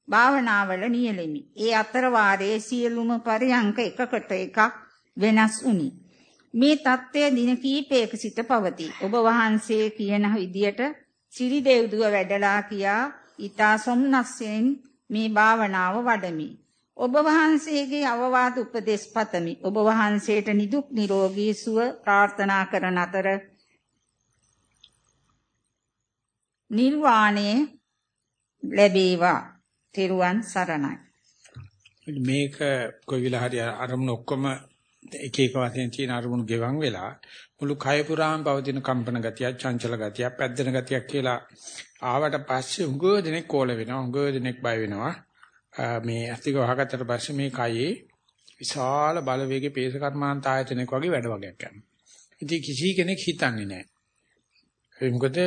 භාවනාවල නියැලෙමි. ඒ අතර වාරයේ සියලුම පරයන්ක එකකට එකක් වෙනස් වුනි. මේ தත්ත්වය දින කීපයක සිට පවතී. ඔබ වහන්සේ කියන විදියට සිරි දෙව්දුව වැඩලා කියා ඊතා සොම්නස්යෙන් මේ භාවනාව වඩමි. ඔබ වහන්සේගේ අවවාද උපදෙස් පතමි. ඔබ වහන්සේට නිදුක් නිරෝගී සුව ප්‍රාර්ථනා කරන අතර නිර්වාණය ලැබේවා. තෙරුවන් සරණයි. මේක කොයි වෙලාව හරි අරමුණ ඔක්කොම එක එක වශයෙන් තියෙන අරමුණු ගෙවන් වෙලා මුළු කය පුරාම පවතින කම්පන ගතිය, චංචල ගතිය, පැද්දෙන ගතියක් කියලා ආවට පස්සේ උගව දෙනෙක් කෝල වෙනවා, උගව දෙනෙක් බය වෙනවා. මේ අස්තික වහගත්තට පස්සේ මේ කයේ විශාල බලවේගයේ පේස කර්මාන්ත ආයතනයක් වගේ වැඩ වගේක් කරනවා. ඉතින් කිසි කෙනෙක් හිතන්නේ නැහැ. ඒ මොකද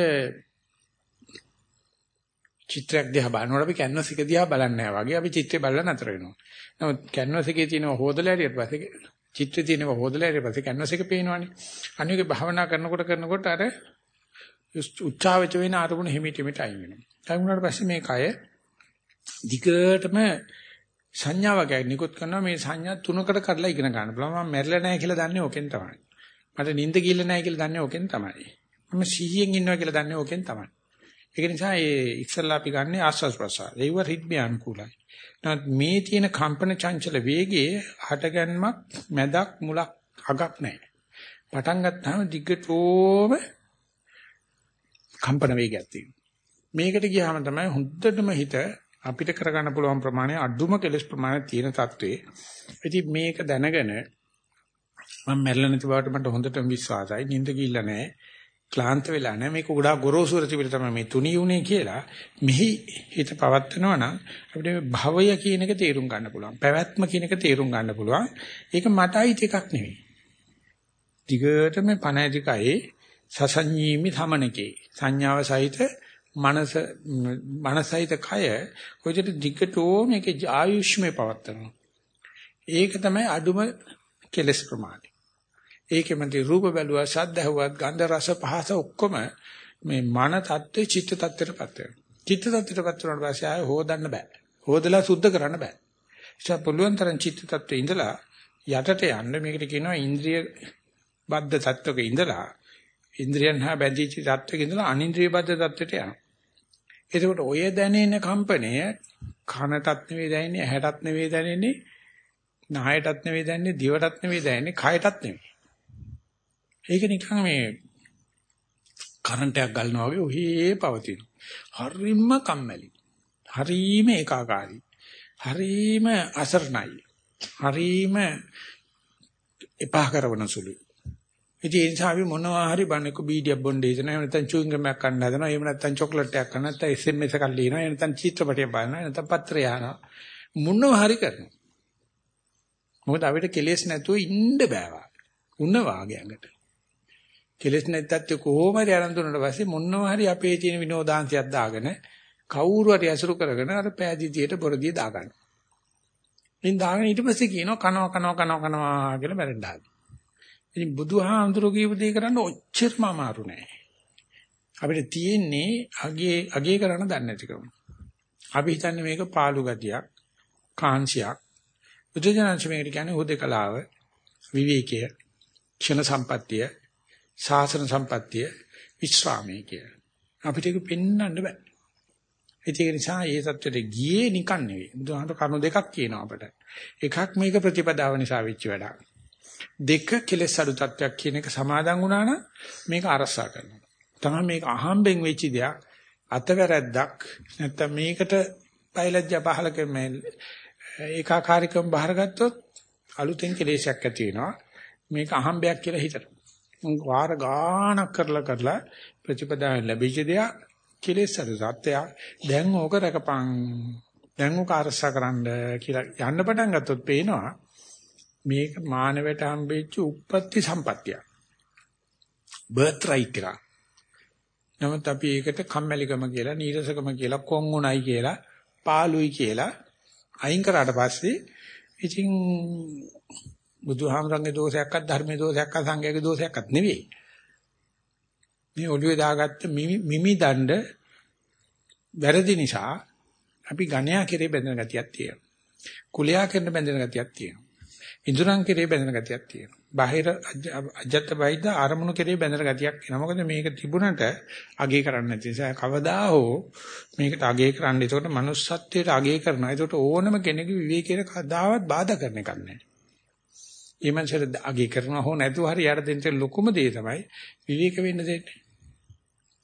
චිත්‍රයක් දිහා බලනකොට අපි කැන්වස් එක දිහා බලන්නේ නැහැ වගේ අපි චිත්‍රය බලලා නතර වෙනවා. නමුත් කැන්වස් එකේ තියෙන හොදලා හරියට පස්සේ චිත්‍රයේ තියෙන හොදලා හරියට පස්සේ කැන්වස් එක පේනවනේ. අනිවාර්ය භාවනා කරනකොට කරනකොට අර උච්චාවච වෙන අරමුණ හිමිට හිමිට අයින් වෙනවා. අයින් වුණාට පස්සේ මේ කය දිගටම සංඥාවක් නිකුත් කරනවා මේ සංඥා තුනකට කඩලා ඉගෙන ගන්න පුළුවන්. මම මැරිලා නැහැ කියලා දන්නේ ඕකෙන් තමයි. මට නිින්ද ගිල්ල නැහැ කියලා දන්නේ ඕකෙන් තමයි. මම සිහියෙන් ඉන්නවා කියලා දන්නේ ඕකෙන් තමයි. ඒක නිසා ඒ ඉස්සල්ලා අපි ගන්න ආස්වාස් ප්‍රසාර. ඒව රිද්මය අනුකූලයි. නමුත් මේ තියෙන කම්පන චංචල වේගයේ හටගන්මක් මැදක් මුලක් අගක් නැහැ. පටන් ගත්තාම දිගටම කම්පන වේගයක් තියෙනවා. මේකට ගියාම තමයි හොඳටම හිත අපිට කරගන්න පුළුවන් ප්‍රමාණය අඩුම කෙලස් ප්‍රමාණය තියෙන තත්වයේ. ඉතින් මේක දැනගෙන මම මැරෙලා නැති බවට මට හොඳටම විශ්වාසයි. නිින්ද ගිල්ල නැහැ. ක්ලාන්ත වෙලා නැහැ. මේක ගොඩාක් ගොරෝසුර තිබිලා තමයි මේ තුනී උනේ කියලා. මෙහි හිත පවත්නවා නම් අපිට මේ භවය කියන එක තේරුම් ගන්න පුළුවන්. පැවැත්ම කියන එක තේරුම් ගන්න පුළුවන්. ඒක මට අයිති එකක් නෙවෙයි. දිගටම පණ ඇතිකයේ සසඤ්ඤීමි සමනකේ සංඥාව සහිත මනස මනසයිත කය කොහෙට දිගටෝම ඒකේ ආයුෂ්මේ පවත්නවා. ඒක තමයි අඩුම කෙලස් ප්‍රමාණය. ඒකෙමදී රූප බැලුවා, ශබ්ද ඇහුවා, ගන්ධ රස පහස ඔක්කොම මේ මන தත්ත්වේ චිත්ත தත්ත්වයටපත් වෙනවා. චිත්ත தත්ත්වයටපත් වුණාට පස්සේ ආය හොදන්න බෑ. හොදලා සුද්ධ කරන්න බෑ. ඉතින් පුළුවන් තරම් චිත්ත தත්ත්වේ ඉඳලා යටට යන්න මේකට කියනවා ඉන්ද්‍රිය බද්ධ தත්ත්වක ඉඳලා ඉන්ද්‍රියන් හා බැඳී තත්ත්වක ඉඳලා අනින්ද්‍රිය බද්ධ தත්ත්වයට යනවා. එතකොට ඔය දැනෙන කම්පණය කනටත් නෙවෙයි දැනෙන්නේ ඇහැටත් නෙවෙයි දැනෙන්නේ නහයටත් නෙවෙයි දැනෙන්නේ දිවටත් නෙවෙයි දැනෙන්නේ කයටත් නෙවෙයි. ඒක නිකන් මේ කරන්ට් එකක් ගලනවා වගේ ඔහේ පවතින. හරිම කම්මැලි. හරිම ඒකාකාරී. හරිම අසරණයි. හරිම එපා කරන සුළුයි. ඉතින් ඒ නිසා අපි මොනවා හරි බන්නක බීඩියක් බොන්න හිතනවා. එහෙම නැත්නම් චුයින් ගමක් කන්න හදනවා. එහෙම නැත්නම් චොක්ලට් එකක් කන්න නැත්නම් SMS එකක් ලියනවා. එහෙම නැත්නම් චිත්‍රපටයක් බලනවා. නැත්නම් පත්‍රය අහනවා. මොනවා හරි කරනවා. මොකද අපිට කෙලෙස් නැතුව ඉන්න බෑවා. උන්න වාගයකට. කෙලෙස් නැත්තත් කොහොම හරි අරන් දුන්නාට පස්සේ මොනවා හරි අපේ තියෙන විනෝදාංශයක් දාගෙන කවුරු හරි ඇසුරු කරගෙන අර පෑදීතියට බොරදිය දාගන්න. ඉතින් දාගෙන ඊට පස්සේ කියනවා කනවා කනවා කනවා කනවා කියලා මැරෙන්න ආවා. ඉතින් බුදුහාමුදුරුවෝ කියපු දේ කරන්න ඔච්චරම අමාරු නෑ. අපිට තියෙන්නේ අගේ අගේ කරන්න දන්නේ නැතිකම. අපි හිතන්නේ මේක පාළු ගතියක්, කාංශයක්. බුදුජානක මේකට කියන්නේ හුදකලාව, විවේකය, ක්ෂණ සම්පත්තිය, සාසන සම්පත්තිය, විශ්‍රාමයේ කිය. අපිට ඒක පෙන්වන්න බෑ. ඒක නිසා ඒ தත්වෙට ගියේ නිකන් නෙවෙයි. බුදුහාමුදුරුවෝ කරුණු දෙකක් කියනවා අපට. එකක් මේක ප්‍රතිපදාව නිසා වෙච්ච වැඩක්. දෙක කෙලෙස් අඩු තත්වයක් කියන එක සමාදන් වුණා නම් මේක අරසා කරනවා. තමයි මේක අහම්බෙන් වෙච්ච දෙයක් අතවැරද්දක් නැත්තම් මේකට පයිලජ්ජා පහල කරන්නේ ඒකාකාරීකම් බහරගත්තොත් අලුතෙන් කෙලෙසයක් ඇති වෙනවා. මේක අහම්බයක් කියලා හිතනවා. වාර ගාණක් කරලා කරලා ප්‍රතිපදාවෙන් ලැබිච්ච දෙයක් කෙලෙස් අඩු සත්‍යයක් දැන් ඕක රකපං දැන් ඕක අරසා කරන්න කියලා යන්න පටන් ගත්තොත් පේනවා මේක මානවයට හම්බෙච්ච උප්පත්ති සම්පත්තිය. බර්ත් රයිට් එක. නමුත් අපි ඒකට කම්මැලිකම කියලා, නීරසකම කියලා, කොන්ගුණයි කියලා, පාළුයි කියලා අයින් කරාට පස්සේ ඉතින් බුදුහාමරංගේ දෝෂයක්වත් ධර්මයේ දෝෂයක්වත් සංඝයාගේ දෝෂයක්වත් නෙවෙයි. මේ ඔළුවේ දාගත්ත මිමි දණ්ඩ වැරදි නිසා අපි ගණයා කෙරේ බැඳෙන ගතියක් තියෙනවා. කුලයා කෙරේ බැඳෙන ගතියක් තියෙනවා. ඉඳුරන් කෙරේ බැඳෙන ගතියක් තියෙනවා. බාහිර අජත්ත බයිද්ද ආරමුණු කෙරේ බැඳෙන ගතියක් එනවා. මොකද මේක තිබුණට අගේ කරන්නේ නැති නිසා කවදා හෝ මේකට අගේ කරන්න. ඒකට manussත්වයට අගේ කරනවා. ඒකට ඕනම කෙනෙකුගේ විවේකයට කදාවත් බාධා කරන එකක් නැහැ. ඒ මනසට අගේ කරනවා හෝ නැතුව හරි යාර දෙන්න ලොකුම දේ තමයි විවේක වෙන්න දෙන්නේ.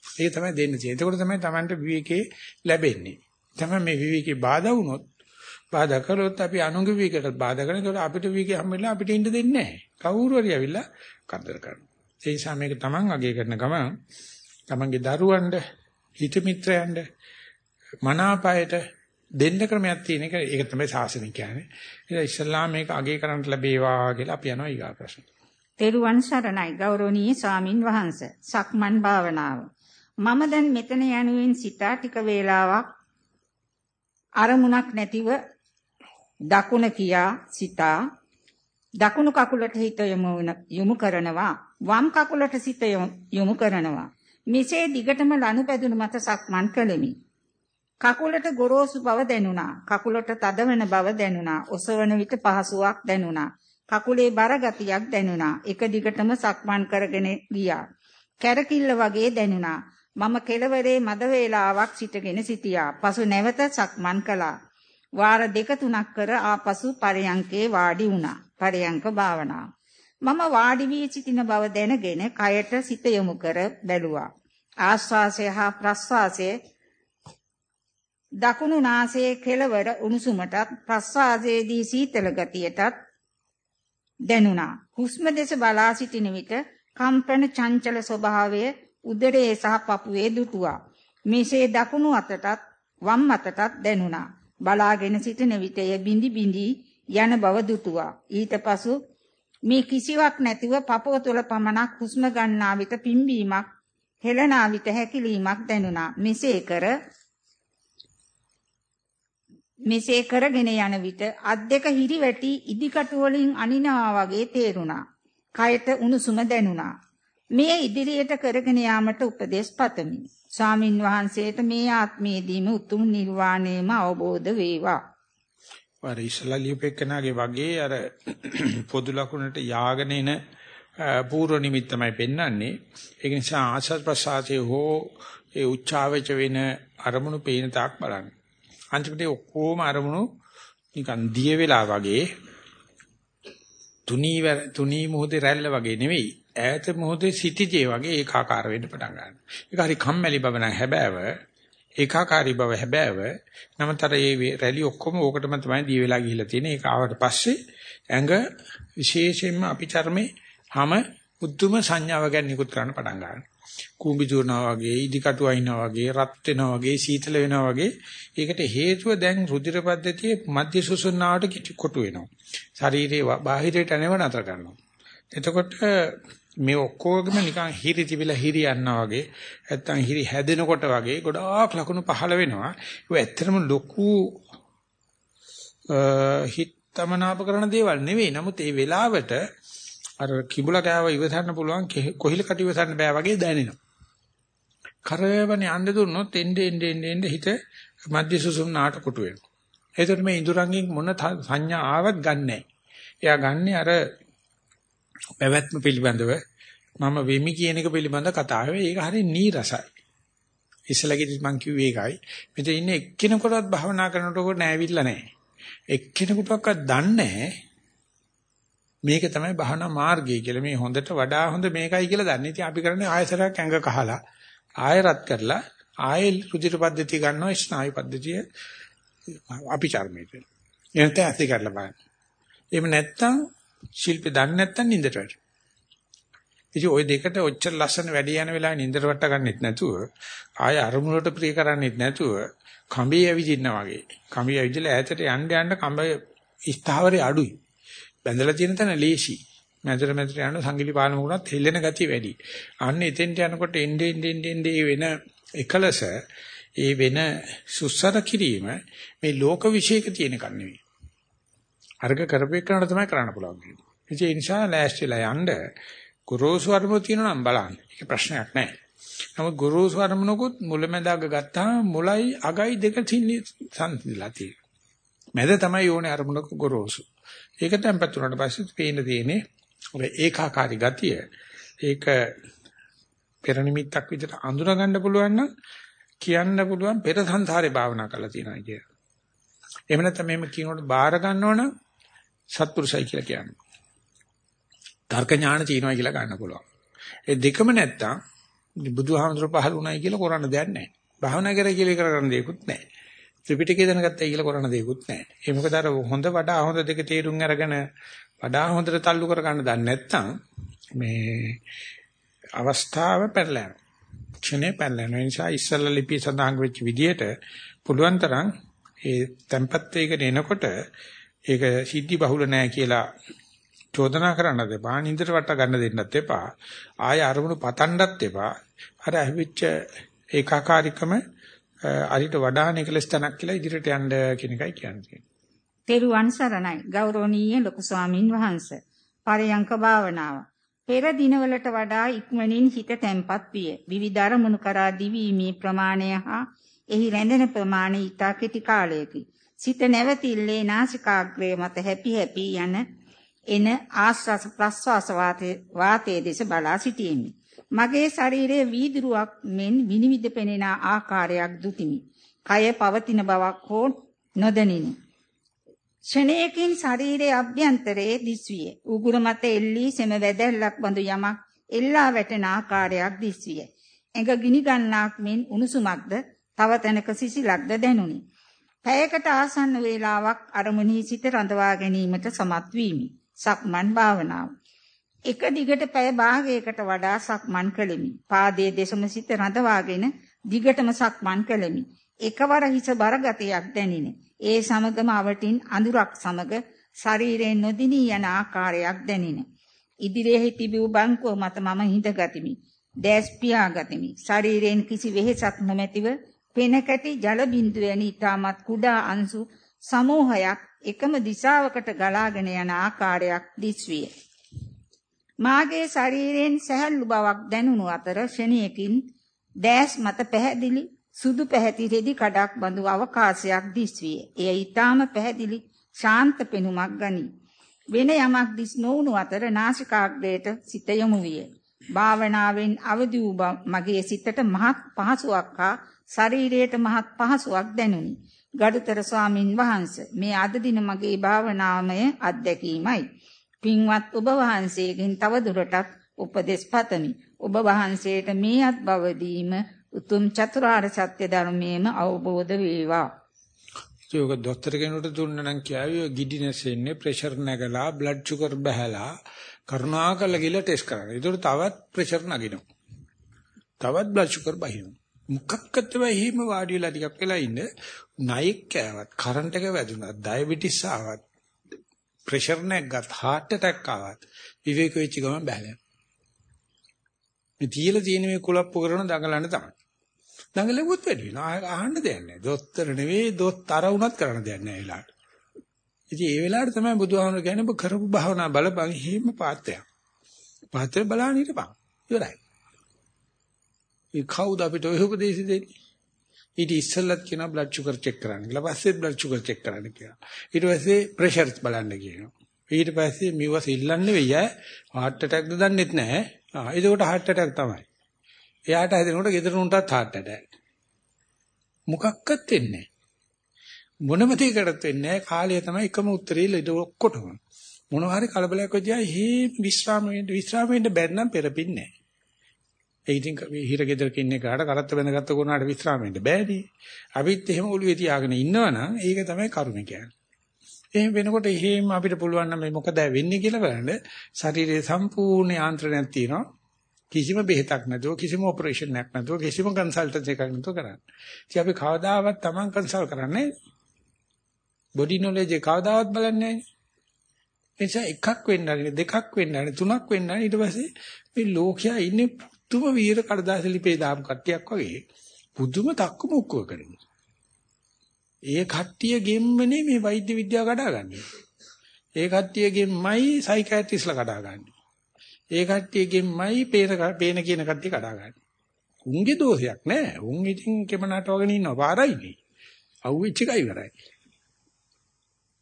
ඒක තමයි දෙන්නේ. ඒකට තමයි Tamanට විවේකේ ලැබෙන්නේ. තමයි මේ විවේකේ බාධා වුණොත් බාධා කළොත් අපි අනුන්ගේ විවේකයට බාධා කරන. ඒකට අපිට විවේකේ හම්බෙලා අපිට ඉන්න දෙන්නේ නැහැ. කවුරු හරි ඇවිල්ලා කරදර කරනවා. ඒ නිසා මේක Taman අගය කරන ගමන් Tamanගේ දරුවන්ට හිත මිත්‍රයන්ට මනාපයට දෙන්න ක්‍රමයක් තියෙන එක ඒක තමයි ශාසනය කියන්නේ. ඒක ඉස්ලාම මේක අගය කරන්න ලැබේවා කියලා අපි යනවා ඊගා ප්‍රශ්න. තෙරුවන් සරණයි ගෞරවනීය ස්වාමින් වහන්සේ. සක්මන් භාවනාව. මම දැන් මෙතන යනුවෙන් සිතා ටික වේලාවක් අරමුණක් නැතිව දකුණ කියා සිතා දකුණු කකුලට හිත යොමු කරනවා වම් කකුලට සිත යොමු කරනවා. මෙසේ දිගටම ලනුපැදුණු මත සක්මන් කළෙමි. කකුලට ගොරෝසු බව දැනුණා. කකුලට තදවන බව දැනුණා. ඔසවන විට පහසුවක් දැනුණා. කකුලේ බර ගතියක් දැනුණා. එක දිගටම සක්මන් කරගෙන ගියා. කැරකිල්ල වගේ දැනුණා. මම කෙළවරේ මද වේලාවක් සිටගෙන සිටියා. පසු නැවත සක්මන් කළා. වාර දෙක තුනක් කර ආපසු පරයන්කේ වාඩි වුණා. පරයන්ක භාවනාව. මම වාඩි වී සිටින බව දැනගෙන කයට සිත යොමු කර බැලුවා. ආශ්වාසය හා ප්‍රශ්වාසය දකුණු නාසයේ කෙළවර උණුසුමටත් ප්‍රශ්වාසයේදී සීතල ගතියටත් දැනුණා. හුස්ම දෙස බලා සිටින විට කම්පන චංචල ස්වභාවය උදරයේ සහ පපුවේ දුටුවා. මේසේ දකුණු අතටත් වම් අතටත් දැනුණා. බලාගෙන සිටින විට එය බිඳි බිඳි යන බව දුටුවා. ඊට පසු මේ කිසිවක් නැතිව පපුව තුළ පමණක් හුස්ම ගන්නා විට පිම්බීමක් හෙළනා විට හැකිලීමක් දැනුණා. මෙසේ කර මෙසේ කරගෙන යන විට අත් දෙක හිරිවැටි ඉදිකටු වලින් අනිනවා වගේ තේරුණා. කයට උණුසුම දැනුණා. මේ ඉදිරියට කරගෙන යාමට උපදෙස් පතමි. ස්වාමින් වහන්සේට මේ ආත්මයේදීම උතුම් නිර්වාණයම අවබෝධ වේවා. අර ඉස්ලා ලියුපෙකනාගේ වගේ අර පොදු ලකුණට යාගෙන එන පූර්ව නිමිත්තමයි පෙන්වන්නේ. ඒක නිසා ආසත් ප්‍රසආසයේ හෝ ඒ උච්චාවච වෙන අරමුණු පේන තාක් බලන්න. අන්තිමට ඔක්කොම අරමුණු නිකන් දිය වෙලා වගේ තුනී තුනී මොහොතේ රැල්ල වගේ නෙවෙයි ඈත මොහොතේ සිටිජේ වගේ ඒකාකාර වෙන්න පටන් ගන්නවා. ඒක හරි කම්මැලි බව නම් හැබෑව ඒකාකාරී බව හැබෑව. නමුතර මේ රැලි ඔක්කොම ඕකටම තමයි දී වෙලා ගිහිල්ලා තියෙන්නේ. ඒක ආවට පස්සේ ඇඟ විශේෂයෙන්ම අපි චර්මේ හැම උද්දුම සංඥාව ගැන නිකුත් කරන්න පටන් ගන්නවා. කුඹි දුවනවා වගේ, ඉදි කටු අයින්නවා වගේ, රත් වෙනවා වගේ, සීතල වෙනවා වගේ. ඒකට හේතුව දැන් රුධිර පද්ධතියේ මධ්‍ය සුසුම්නාවට කොටු වෙනවා. ශරීරයේ බාහිරයට නැව නතර කරනවා. එතකොට මේ ඔක්කොගම නිකන් හිරි තිබිලා හිරි යනවා වගේ නැත්තම් හිරි හැදෙනකොට වගේ ගොඩාක් ලකුණු පහළ වෙනවා. ඒක ඇත්තටම ලොකු හිතමනාප කරන දේවල් නෙවෙයි. නමුත් ඒ වෙලාවට අර කිඹුලා කෑව ඉවසන්න පුළුවන් කොහිල කට ඉවසන්න බෑ වගේ දැනෙනවා. කරවනේ අඬ දුන්නොත් එnde ende ende ende හිත මධ්‍ය සුසුම් නාට කොටු වෙනවා. එතකොට මේ ඉඳුරංගෙන් මොන සංඥා ආවත් ගන්නෑ. එයා ගන්නේ අර පැවැත්ම පිළිබඳව මම වෙමි කියන එක පිළිබඳ කතාව. ඒක හරිය නීරසයි. ඉස්සලගෙදි මං කිව්වේ ඒකයි. මෙතන ඉන්නේ එක්කෙනෙකුටවත් භවනා කරනකොට නෑවිල්ලා නෑ. එක්කෙනෙකුටවත් දන්නේ මේක තමයි භවනා මාර්ගය කියලා. මේ හොඳට වඩා හොඳ මේකයි කියලා දන්නේ. ඉතින් අපි කරන්නේ ආයසරයක් ඇඟ කහලා ආය රත් කරලා ආයෙ රුධිර පද්ධතිය ගන්නවා ස්නායු පද්ධතිය අපි චර්මයට. එනත ඇති කරලා බලන්න. එහෙම නැත්නම් ශිල්පේ දන්නේ නැත්නම් නින්දට වැටෙනවා. ඉතින් ওই දෙකට ඔච්චර ලස්සන වැඩි යන වෙලාවේ නින්දට වට ගන්නෙත් නැතුව ආය අරමුණට ප්‍රිය කරන්නෙත් නැතුව කඹේ ඇවිදින්නා වගේ. කඹේ ඇවිදලා ඈතට යන්න යන්න කඹ ස්ථාවරේ අඩුයි. බැඳලා තියෙන තැන ලේසි. මැදට මැදට යන සංගිලි පාලම වුණත් හෙල්ලෙන ගතිය වැඩි. අන්න එතෙන්ට යනකොට එන්නේ එන්නේ එන්නේ වෙන එකලස ඒ වෙන සුස්සර කිරීම මේ ලෝක විශේෂක තියෙන කන් නෙවෙයි. අර්ග කරපේකනට තමයි කරන්න පුළුවන්. ඒ නිසා ලෑස්තිලා යන්න ගුරුසු අරමුණු තියෙනවා නම් බලන්න. ඒක ප්‍රශ්නයක් නෑ. නමුත් ගුරුසු අරමුණකුත් මුලැමැදාග ගත්තාම මුලයි අගයි දෙක සංසිඳලා තියෙනවා. මැද තමයි ඕනේ අරමුණක ගුරුසු. ඒක tempත් උනට පස්සේ පේන්න තියෙන්නේ ඔය ඒකාකාරී ගතිය. ඒක පෙර නිමිත්තක් විදිහට අඳුර ගන්න පුළුවන් නම් කියන්න පුළුවන් පෙර සංසාරේ භාවනා කරලා තියෙනවා කිය. එහෙම නැත්නම් මෙහෙම කියනකොට බාර ගන්නවනම් සත්පුරුසයි කියලා කියන්නේ. තර්ක ඥාන තියෙනවා කියලා ගන්න පුළුවන්. ඒ දෙකම නැත්තම් බුදුහාමුදුර පහළ වුණයි කියලා කරන්න දෙයක් නැහැ. භාවනා කරේ කියලා කරන්න දෙයක්වත් නැහැ. ත්‍රිපිටකය දැනගත්තයි කියලා කරන්න දෙයක්වත් නැහැ. ඒ මොකද අර හොඳ වඩා හොඳ දෙක තේරුම් අරගෙන වඩා හොඳට තල්ලු කර ගන්න දන්නේ නැත්නම් මේ අවස්ථාව පැටලෙනවා. ක්ෂණේ පැටලෙනවා. ඒ නිසා ඉස්සල්ලා ලිපිය සඳහන් වෙච්ච විදිහට පුළුවන් තරම් ඒ tempat එකකට එනකොට ඒක සිද්ධි බහුල නැහැ කියලා චෝදනා කරන්නත් එපා. නින්දට වට ගන්න දෙන්නත් එපා. ආය අරමුණු පතන්නත් එපා. අර ඇවිච්ච ඒකාකාරීකම අරිට වඩා නිකලස් තනක් කියලා ඉදිරියට යන්න කියන එකයි කියන්නේ. තෙරුවන් සරණයි ගෞරවනීය ලොකු ස්වාමින් වහන්සේ. පරයන්ක භාවනාව. පෙර දිනවලට වඩා ඉක්මනින් හිත තැම්පත් විය. විවිධ අරමුණු කරා දිවීමේ ප්‍රමාණය හා එහි රැඳෙන ප්‍රමාණය ඊට කෙටි කාලයකි. සිත නැවතිල්ලේ නාසිකාග්‍රය මත හැපි හැපි යන එන ආස්වාස ප්‍රස්වාස වාතයේ දෙස බලා සිටීමි. මගේ ශරීරයේ වීදුරුවක් මෙන් විනිවිද පෙනෙන ආකාරයක් දුතිමි. කය පවතින බවක් හෝ නොදැනිනි. ක්ෂණයකින් ශරීරයේ අභ්‍යන්තරයේ දිස්විය. උගුර මත එල්ලී සෙම වැදැල්ලක් බඳු යමක් එල්ලා වැටෙන ආකාරයක් දිස්විය. ඇඟ ගිනි ගන්නාක් මෙන් උණුසුමක්ද තව තැනක සිසිලක්ද දැනුනි. පැයකට ආසන්න වේලාවක් අරමුණෙහි සිට රඳවා ගැනීමට සමත් වීමි. සක්මන් භාවනාව. එක දිගට පැය භාගයකට වඩා සක්මන් කළෙමි. පාදයේ දෙසම සිට රඳවාගෙන දිගටම සක්මන් කළෙමි. එකවර හිස බර ගතියක් දැනිනේ. ඒ සමගම අවටින් අඳුරක් සමග ශරීරයෙන් නොදිනී යන ආකාරයක් දැනිනේ. ඉදිරියේ තිබූ බංකුව මත මම හිඳගතිමි. දැස් පියාගතිමි. ශරීරයෙන් කිසි වෙහෙසක් නොමැතිව පෙනකැටි ජල බිඳු වැනි ඊටමත් කුඩා අංශු සමූහයක් එකම දිශාවකට ගලාගෙන යන ආකාරයක් දිස්විය. මාගේ ශරීරයෙන් සැහැල්ලු බවක් දැනුණු අතර ෂණියකින් දැස් මත පැහැදිලි සුදු පැහැති රෙදි කඩක් බඳු අවකාශයක් දිස්විය. එය ඊටාම පැහැදිලි ශාන්ත පෙනුමක් ගනී. වෙන යමක් දිස් නොවුණු අතර නාසිකාග්‍රයට සිත යොමු විය. භාවනාවෙන් අවදි වූ මගේ සිතට මහත් පහසුවක් හා ශරීරයට මහත් පහසුවක් දැනුනි. ගරුතර ස්වාමින් වහන්සේ මේ අද දින මගේ භාවනාමය අත්දැකීමයි. පින්වත් ඔබ වහන්සේගෙන් තව දුරටත් උපදෙස් පතමි. ඔබ වහන්සේට මේ අත් බවදීම උතුම් චතුරාර්ය සත්‍ය ධර්මයේම අවබෝධ වේවා. ඒක දොස්තර කෙනෙකුට දුන්න නම් කියාවේ ගිඩිනස් එන්නේ ප්‍රෙෂර් නැගලා බ්ලඩ් ෂුගර් බහැලා කරුණාකරලා ගිහලා ටෙස්ට් කරන්න. ඒකට තවත් ප්‍රෙෂර් නගිනවා. තවත් බ්ලඩ් ෂුගර් බහිනවා. මුක්කක්කත් වෙහිම වාඩි වෙලා ටිකක් වෙලා ඉන්න නයික් කෑවත් කරන්ට් එක වැදුනත් ඩයබටිස් ආවත් ප්‍රෙෂර් නැග්ගත් heart attack ආවත් විවේක වෙච්ච ගමන් බහැලා මේ තියලා තියෙන මේ කුලප්පු කරන දඟලන්න තමයි දඟලෙවොත් වැඩි වෙනවා අහන්න දෙයක් නැහැ දොස්තර නෙවෙයි දොස්තර වුණත් කරන්න දෙයක් නැහැ ඒලාට ඉතින් ඒ වෙලාවට තමයි බුදුහාමුදුරු කියන්නේ ඔබ කරපු භාවනා බලපන් හිම පාත්‍රයක් පාත්‍රය බලන්න හිටපන් ඉවරයි ඒ කවුද අපිට ඔය උපදේශ දෙන්නේ? ඊට ඉස්සෙල්ලත් කියනවා බ්ලඩ් ෂුගර් චෙක් කරන්න කියලා. පස්සෙත් බ්ලඩ් ෂුගර් චෙක් කරන්න කියලා. ඊට පස්සේ ප්‍රෙෂර් බලන්න කියනවා. ඊට පස්සේ මෙව සිල්ලන්නේ වෙයි ඈ. heart attack ද දන්නෙත් නැහැ. ආ ඒකට heart attack තමයි. එයාට හැදෙනකොට ගෙදර උන්ටත් heart attack. මොකක්වත් වෙන්නේ නැහැ. මොනම දෙයකටත් වෙන්නේ නැහැ. කාලය තමයි එකම උත්තරේ ලෙඩ ඔක්කොටම. මොනවා හරි කලබලයක් වෙදියා හේ විශ්‍රාම වෙන්න විශ්‍රාම වෙන්න බැරි නම් පෙරපින්නේ නැහැ. ඒ ඉතින් හිර ගෙදරක ඉන්න කාට කරත්ත බැඳගත්ත කොනාට විස්රාම වෙන්න බෑනේ. අපිත් එහෙම ඔළුවේ තියාගෙන ඉන්නවනම් ඒක තමයි කර්ම කියන්නේ. එහෙම වෙනකොට එහෙම අපිට පුළුවන් නම් මොකද වෙන්නේ කියලා බලන්න ශරීරයේ සම්පූර්ණ යාන්ත්‍රණයක් තියෙනවා. කිසිම බෙහෙතක් නැතුව කිසිම ඔපරේෂන් එකක් නැතුව කිසිම කන්සල්ටන්සි එකක් නැතුව කරන්නේ. ඉතින් අපි කවදාවත් Taman කන්සල්ට් කරන්නේ බොඩි නොලෙජ් එක කවදාවත් බලන්නේ නැහැ. එනිසා එකක් වෙන්න හරි දෙකක් වෙන්න හරි තුනක් වෙන්න හරි ඊට පස්සේ මේ ලෝකයා ඉන්නේ පුදුම වීර කඩදාසි ලිපේ දාපු කට්ටියක් වගේ පුදුම තක්කු මුක්කුව කරනවා. ඒ කට්ටිය ගෙම්මනේ මේ වෛද්‍ය විද්‍යාව කඩාගන්නේ. ඒ කට්ටියගෙන්මයි සයිකියාට්‍රිස්ලා කඩාගන්නේ. ඒ කට්ටියගෙන්මයි පේන පේන කියන කට්ටිය කඩාගන්නේ. උන්ගේ දෝෂයක් නෑ. උන් ඉතින් කෙමනට වගෙන ඉන්නවා පාරයිනේ. අවුවිච්ච එකයි ඉවරයි.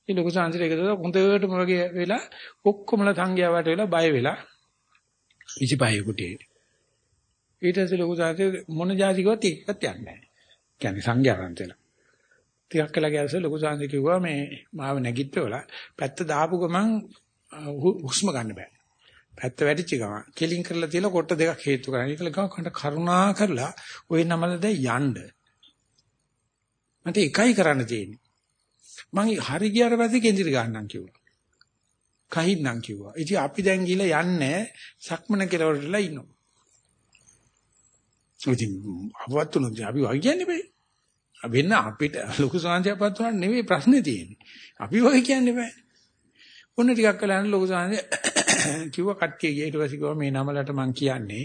ඒ ලොකු සංසිර එක දවසක් හොඳටම වගේ වෙලා ඔක්කොමලා සංඝයා වට වෙලා බය වෙලා 25 කුටියට. ඊට පස්සේ ලොකු සංසිර මොන જાති කිව්වත් ඒකත් යන්නේ නැහැ. කියන්නේ සංඝයා වහන්සේලා. ටිකක් කළා ගියස ලොකු සංසිර කිව්වා මේ මාව නැගිට්ටවලා පැත්ත දාපු ගමන් හුස්ම ගන්න බෑ. පැත්ත වැටිච්ච ගමන් කෙලින් කරලා තියලා කොට දෙකක් හේතු කරගෙන ඒකල ගමකට කරුණා කරලා ওই නමල දැන් යන්න. මට එකයි කරන්න තියෙන්නේ. මං හරි ගියාට පස්සේ කෙන්දිරි ගන්නම් කිව්වා. කහින්නම් කිව්වා. ඉතින් අපි දැන් ගිහලා යන්නේ සක්මන කෙලවරටලා ඉන්නවා. ඉතින් අවවත්තුනොත් අපි වගේ කියන්නේ බෑ. වෙන්න අපිට ලොකු සංඥාපත් උනන නෙවෙයි ප්‍රශ්නේ තියෙන්නේ. අපි වගේ කියන්නේ බෑ. ඔන්න ටිකක් කළා නම් ලොකු සාන්දේ කිව්ව කට්ටිය ගියා ඊට පස්සේ කිව්වා මේ නමලට මං කියන්නේ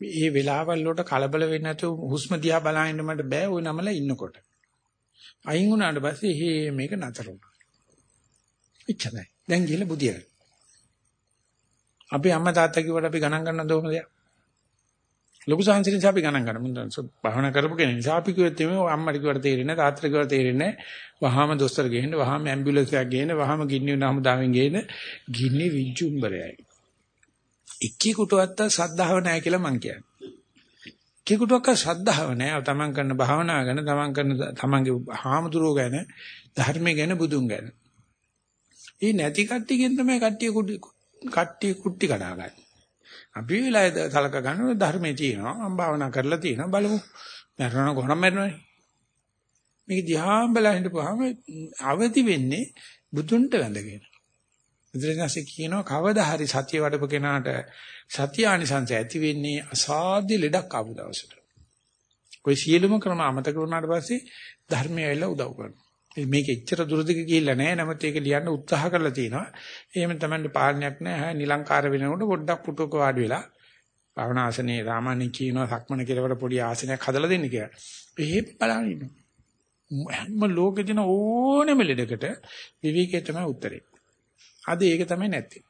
මේ වෙලාවල් වලට කලබල වෙන්නේ නැතුව හුස්ම දිහා බලහින්න මට බෑ ওই නමල ඉන්නකොට. අයින් වුණාට පස්සේ හේ මේක නතර වුණා. එච්චරයි. දැන් ගිහලා බුදියන. අපි අම්මා තාත්තා කිව්වට අපි ගණන් ගන්න දෝම දෙයක්. ලොකු සංසිඳන නිසා අපි ගණන් ගන්න. මුන්දන් භාවනා කරපු කෙනෙක් නිසා අපි කිව්වොත් එමේ අම්මට කිව්වට තේරෙන්නේ නැහැ තාත්තට කිව්වට තේරෙන්නේ නැහැ. වහාම දොස්තර ගේන්න, වහාම ඇම්බියුලන්ස් එකක් ගේන්න, වහාම ගින්නි නමුදාවෙන් ගේන්න ගින්නි විජ්ජුම්බරයයි. එක්කෙකුටවත් සද්ධාව නැහැ කියලා මං කියන්නේ. එක්කෙකුටවත් ශ්‍රද්ධාව නැහැ. තමන් කරන භාවනාව ගැන, තමන් කරන තමන්ගේ හාමුදුරුවෝ ගැන, ධර්මය ගැන, බුදුන් ගැන. මේ නැති කට්ටියකින් තමයි කට්ටිය කට්ටිය කුට්ටි කඩාගන්නේ. අපි වෙලාවේ සලක ගන්න ධර්මයේ තියෙනවා. මම භාවනා කරලා තියෙනවා. බලමු. මරණ කොහොම මරණවනේ. මේක දිහා බලලා හිටපුවාම අවදි වෙන්නේ බුදුන්ට වැඳගෙන. බුදුරජාණන්සේ කියනවා කවදා හරි සතිය වඩපු කෙනාට සතිය ආනිසංසය ඇති වෙන්නේ අසාධ්‍ය ලෙඩක් ආපු දවසට. કોઈ සියලුම ක්‍රම අමතක වුණාට පස්සේ ධර්මය ඇවිල්ලා උදව් කරනවා. මේක එච්චර දුරදිග ගිහිල්ලා නැහැ. නමුත් ඒක ලියන්න උත්සාහ කරලා තියෙනවා. එහෙම තමයි පාලනයක් නැහැ. නිලංකාර වෙනකොට පොඩ්ඩක් පුටුවක වාඩි වෙලා භාවනා ආසනේ සාමාන්‍යයෙන් කියනවා සක්මන කෙලවර පොඩි ආසනයක් හදලා දෙන්න කියලා. එහෙම බලන්න ඉන්නවා. හැම ලෝකෙදින ඕනෙම ලෙඩකට විවිකේ තමයි උත්තරේ. අද ඒක තමයි නැත්තේ.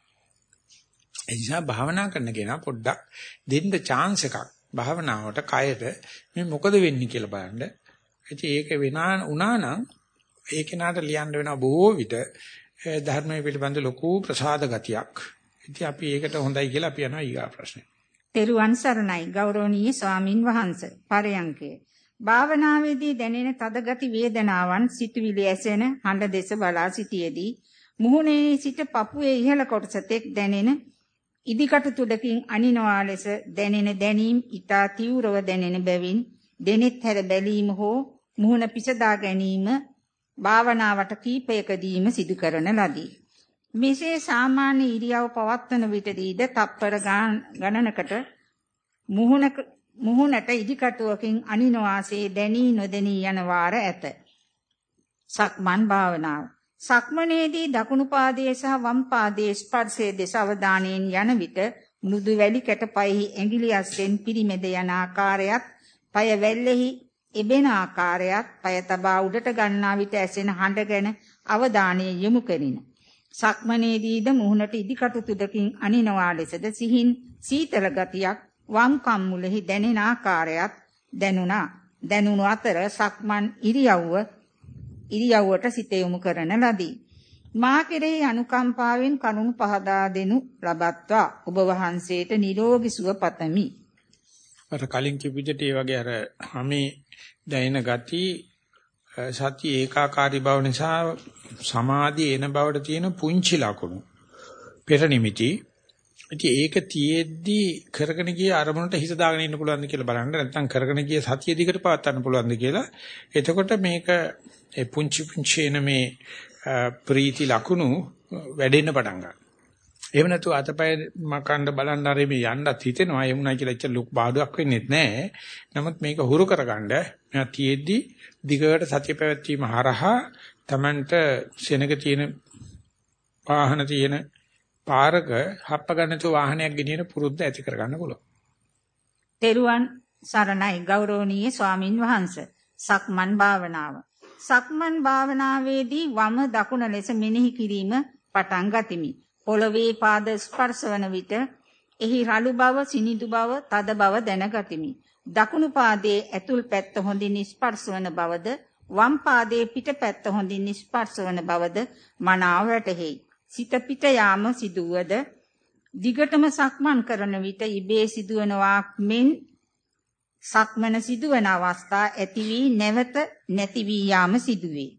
ඒ නිසා භාවනා කරන කෙනා පොඩ්ඩක් දෙන්න chance එකක් භාවනාවට කයට මේ මොකද වෙන්නේ කියලා බලන්න. ඉතින් ඒක වෙනා වුණා නම් ඒ කෙනාට ලියන්න වෙන බොහෝ විට ධර්මයේ පිළිබඳ ලොකු ප්‍රසාද ගතියක්. ඉතින් අපි ඒකට හොඳයි කියලා අපි යනවා ඊගා ප්‍රශ්නේ. තෙරුවන් සරණයි ගෞරවනීය ස්වාමින් වහන්සේ. පරයන්කේ. භාවනාවේදී දැනෙන තද ගති වේදනාවන් සිතුවිලි ඇසෙන හඬ දෙස බලා සිටියේදී මුහුණේ සිට පපුවේ ඉහළ කොටස තෙක් දැනෙන ඉදිකටු තුඩකින් අනිනවා ලෙස දැනෙන දැනීම් ඊතා තීව්‍රව දැනෙන බැවින් දෙනෙත් හැර බැලීම හෝ මුහුණ පිසදා ගැනීම භාවනාවට කීපයකදීම සිදු කරන ලදී. මෙසේ සාමාන්‍ය ඉරියව් පවත්වන විටදීද තප්පර ගණනකට මුහුණක මුහුණට ඉදිකටුවකින් අනිනවාසේ දැනී නොදැනී යන වාර ඇත. සක්මන් භාවනාව සක්මනේදී දකුණු පාදයේ සහ වම් පාදයේ ස්පර්ශයේ දෙස අවධානයෙන් යන විට මෘදු වැලි කැටපයෙහි ඇඟිලි අස්සෙන් පිරිමෙද යන ආකාරයත්, পাය වැල්ලෙහි එබෙන ආකාරයත්, পাය තබා උඩට ගන්නා විට ඇසෙන හඬ ගැන අවධානය යොමු කෙරින. සක්මනේදීද මුහුණට ඉදිකටු තුඩකින් අනිනවා ලෙසද සිහින් සීතල ගතියක් වම් කම්මුලෙහි දැනෙන ආකාරයත් දැනුණා. දැනුණු අතර සක්මන් ඉරියව්ව ඉරියව්වට සිත යොමු කරන ලදී. මා කෙරෙහි අනුකම්පාවෙන් කරුණු පහදා දෙනු ලබත්වා ඔබ වහන්සේට නිරෝගී සුව පතමි. අර කලින් කිව්විට ඒ වගේ අර හැමේ දැනෙන ගති සත්‍ය ඒකාකාරී බව නිසා සමාධිය එන බවට තියෙන පුංචි ලකුණු පෙර නිමිති ඉතින් ඒක තියේදී කරගෙන ගිය අරමුණට හිත දාගෙන ඉන්න පුළුවන්ද කියලා බලන්න නැත්නම් කරගෙන ගිය සතිය දිගට පවත් ගන්න පුළුවන්ද කියලා එතකොට මේක ඒ පුංචි පුංචි එන මේ ප්‍රීති ලකුණු වැඩෙන්න පටන් ගන්නවා. එහෙම නැතු අතපය මකන්න බලන්න ආරෙ මේ යන්නත් හිතෙනවා ඒ වුණා කියලා එච්චර ලොකු බාඩුවක් වෙන්නේ නැහැ. නමුත් මේක හුරු කරගන්න මම තියෙද්දි දිගට සතිය පැවැත්වීම හරහා Tamanට සෙනග තියෙන වාහන තියෙන පාරක හප්ප ගන්නතු වාහනයක් ගෙනියන පුරුද්ද ඇති කරගන්න පුළුවන්. තෙරුවන් සරණයි ගෞරවනීය ස්වාමින් වහන්සේ. සක්මන් භාවනාව සක්මන් භාවනාවේදී වම දකුණ ලෙස මෙනෙහි කිරීම පටන් ගතිමි. පොළවේ පාද ස්පර්ශවන විට එහි රළු බව, සිනිඳු බව, තද බව දැනගතිමි. දකුණු පාදයේ ඇතුල් පැත්ත හොඳින් ස්පර්ශවන බවද, වම් පාදයේ පිට පැත්ත හොඳින් ස්පර්ශවන බවද මනාව වැටහෙයි. සිත පිට යාම සිදුවද දිගටම සක්මන් කරන විට ඉබේ සිදුවනවා මෙන් සක්මන සිදුවන අවස්ථා ඇති වී නැවත නැති වී යාම සිදුවේ.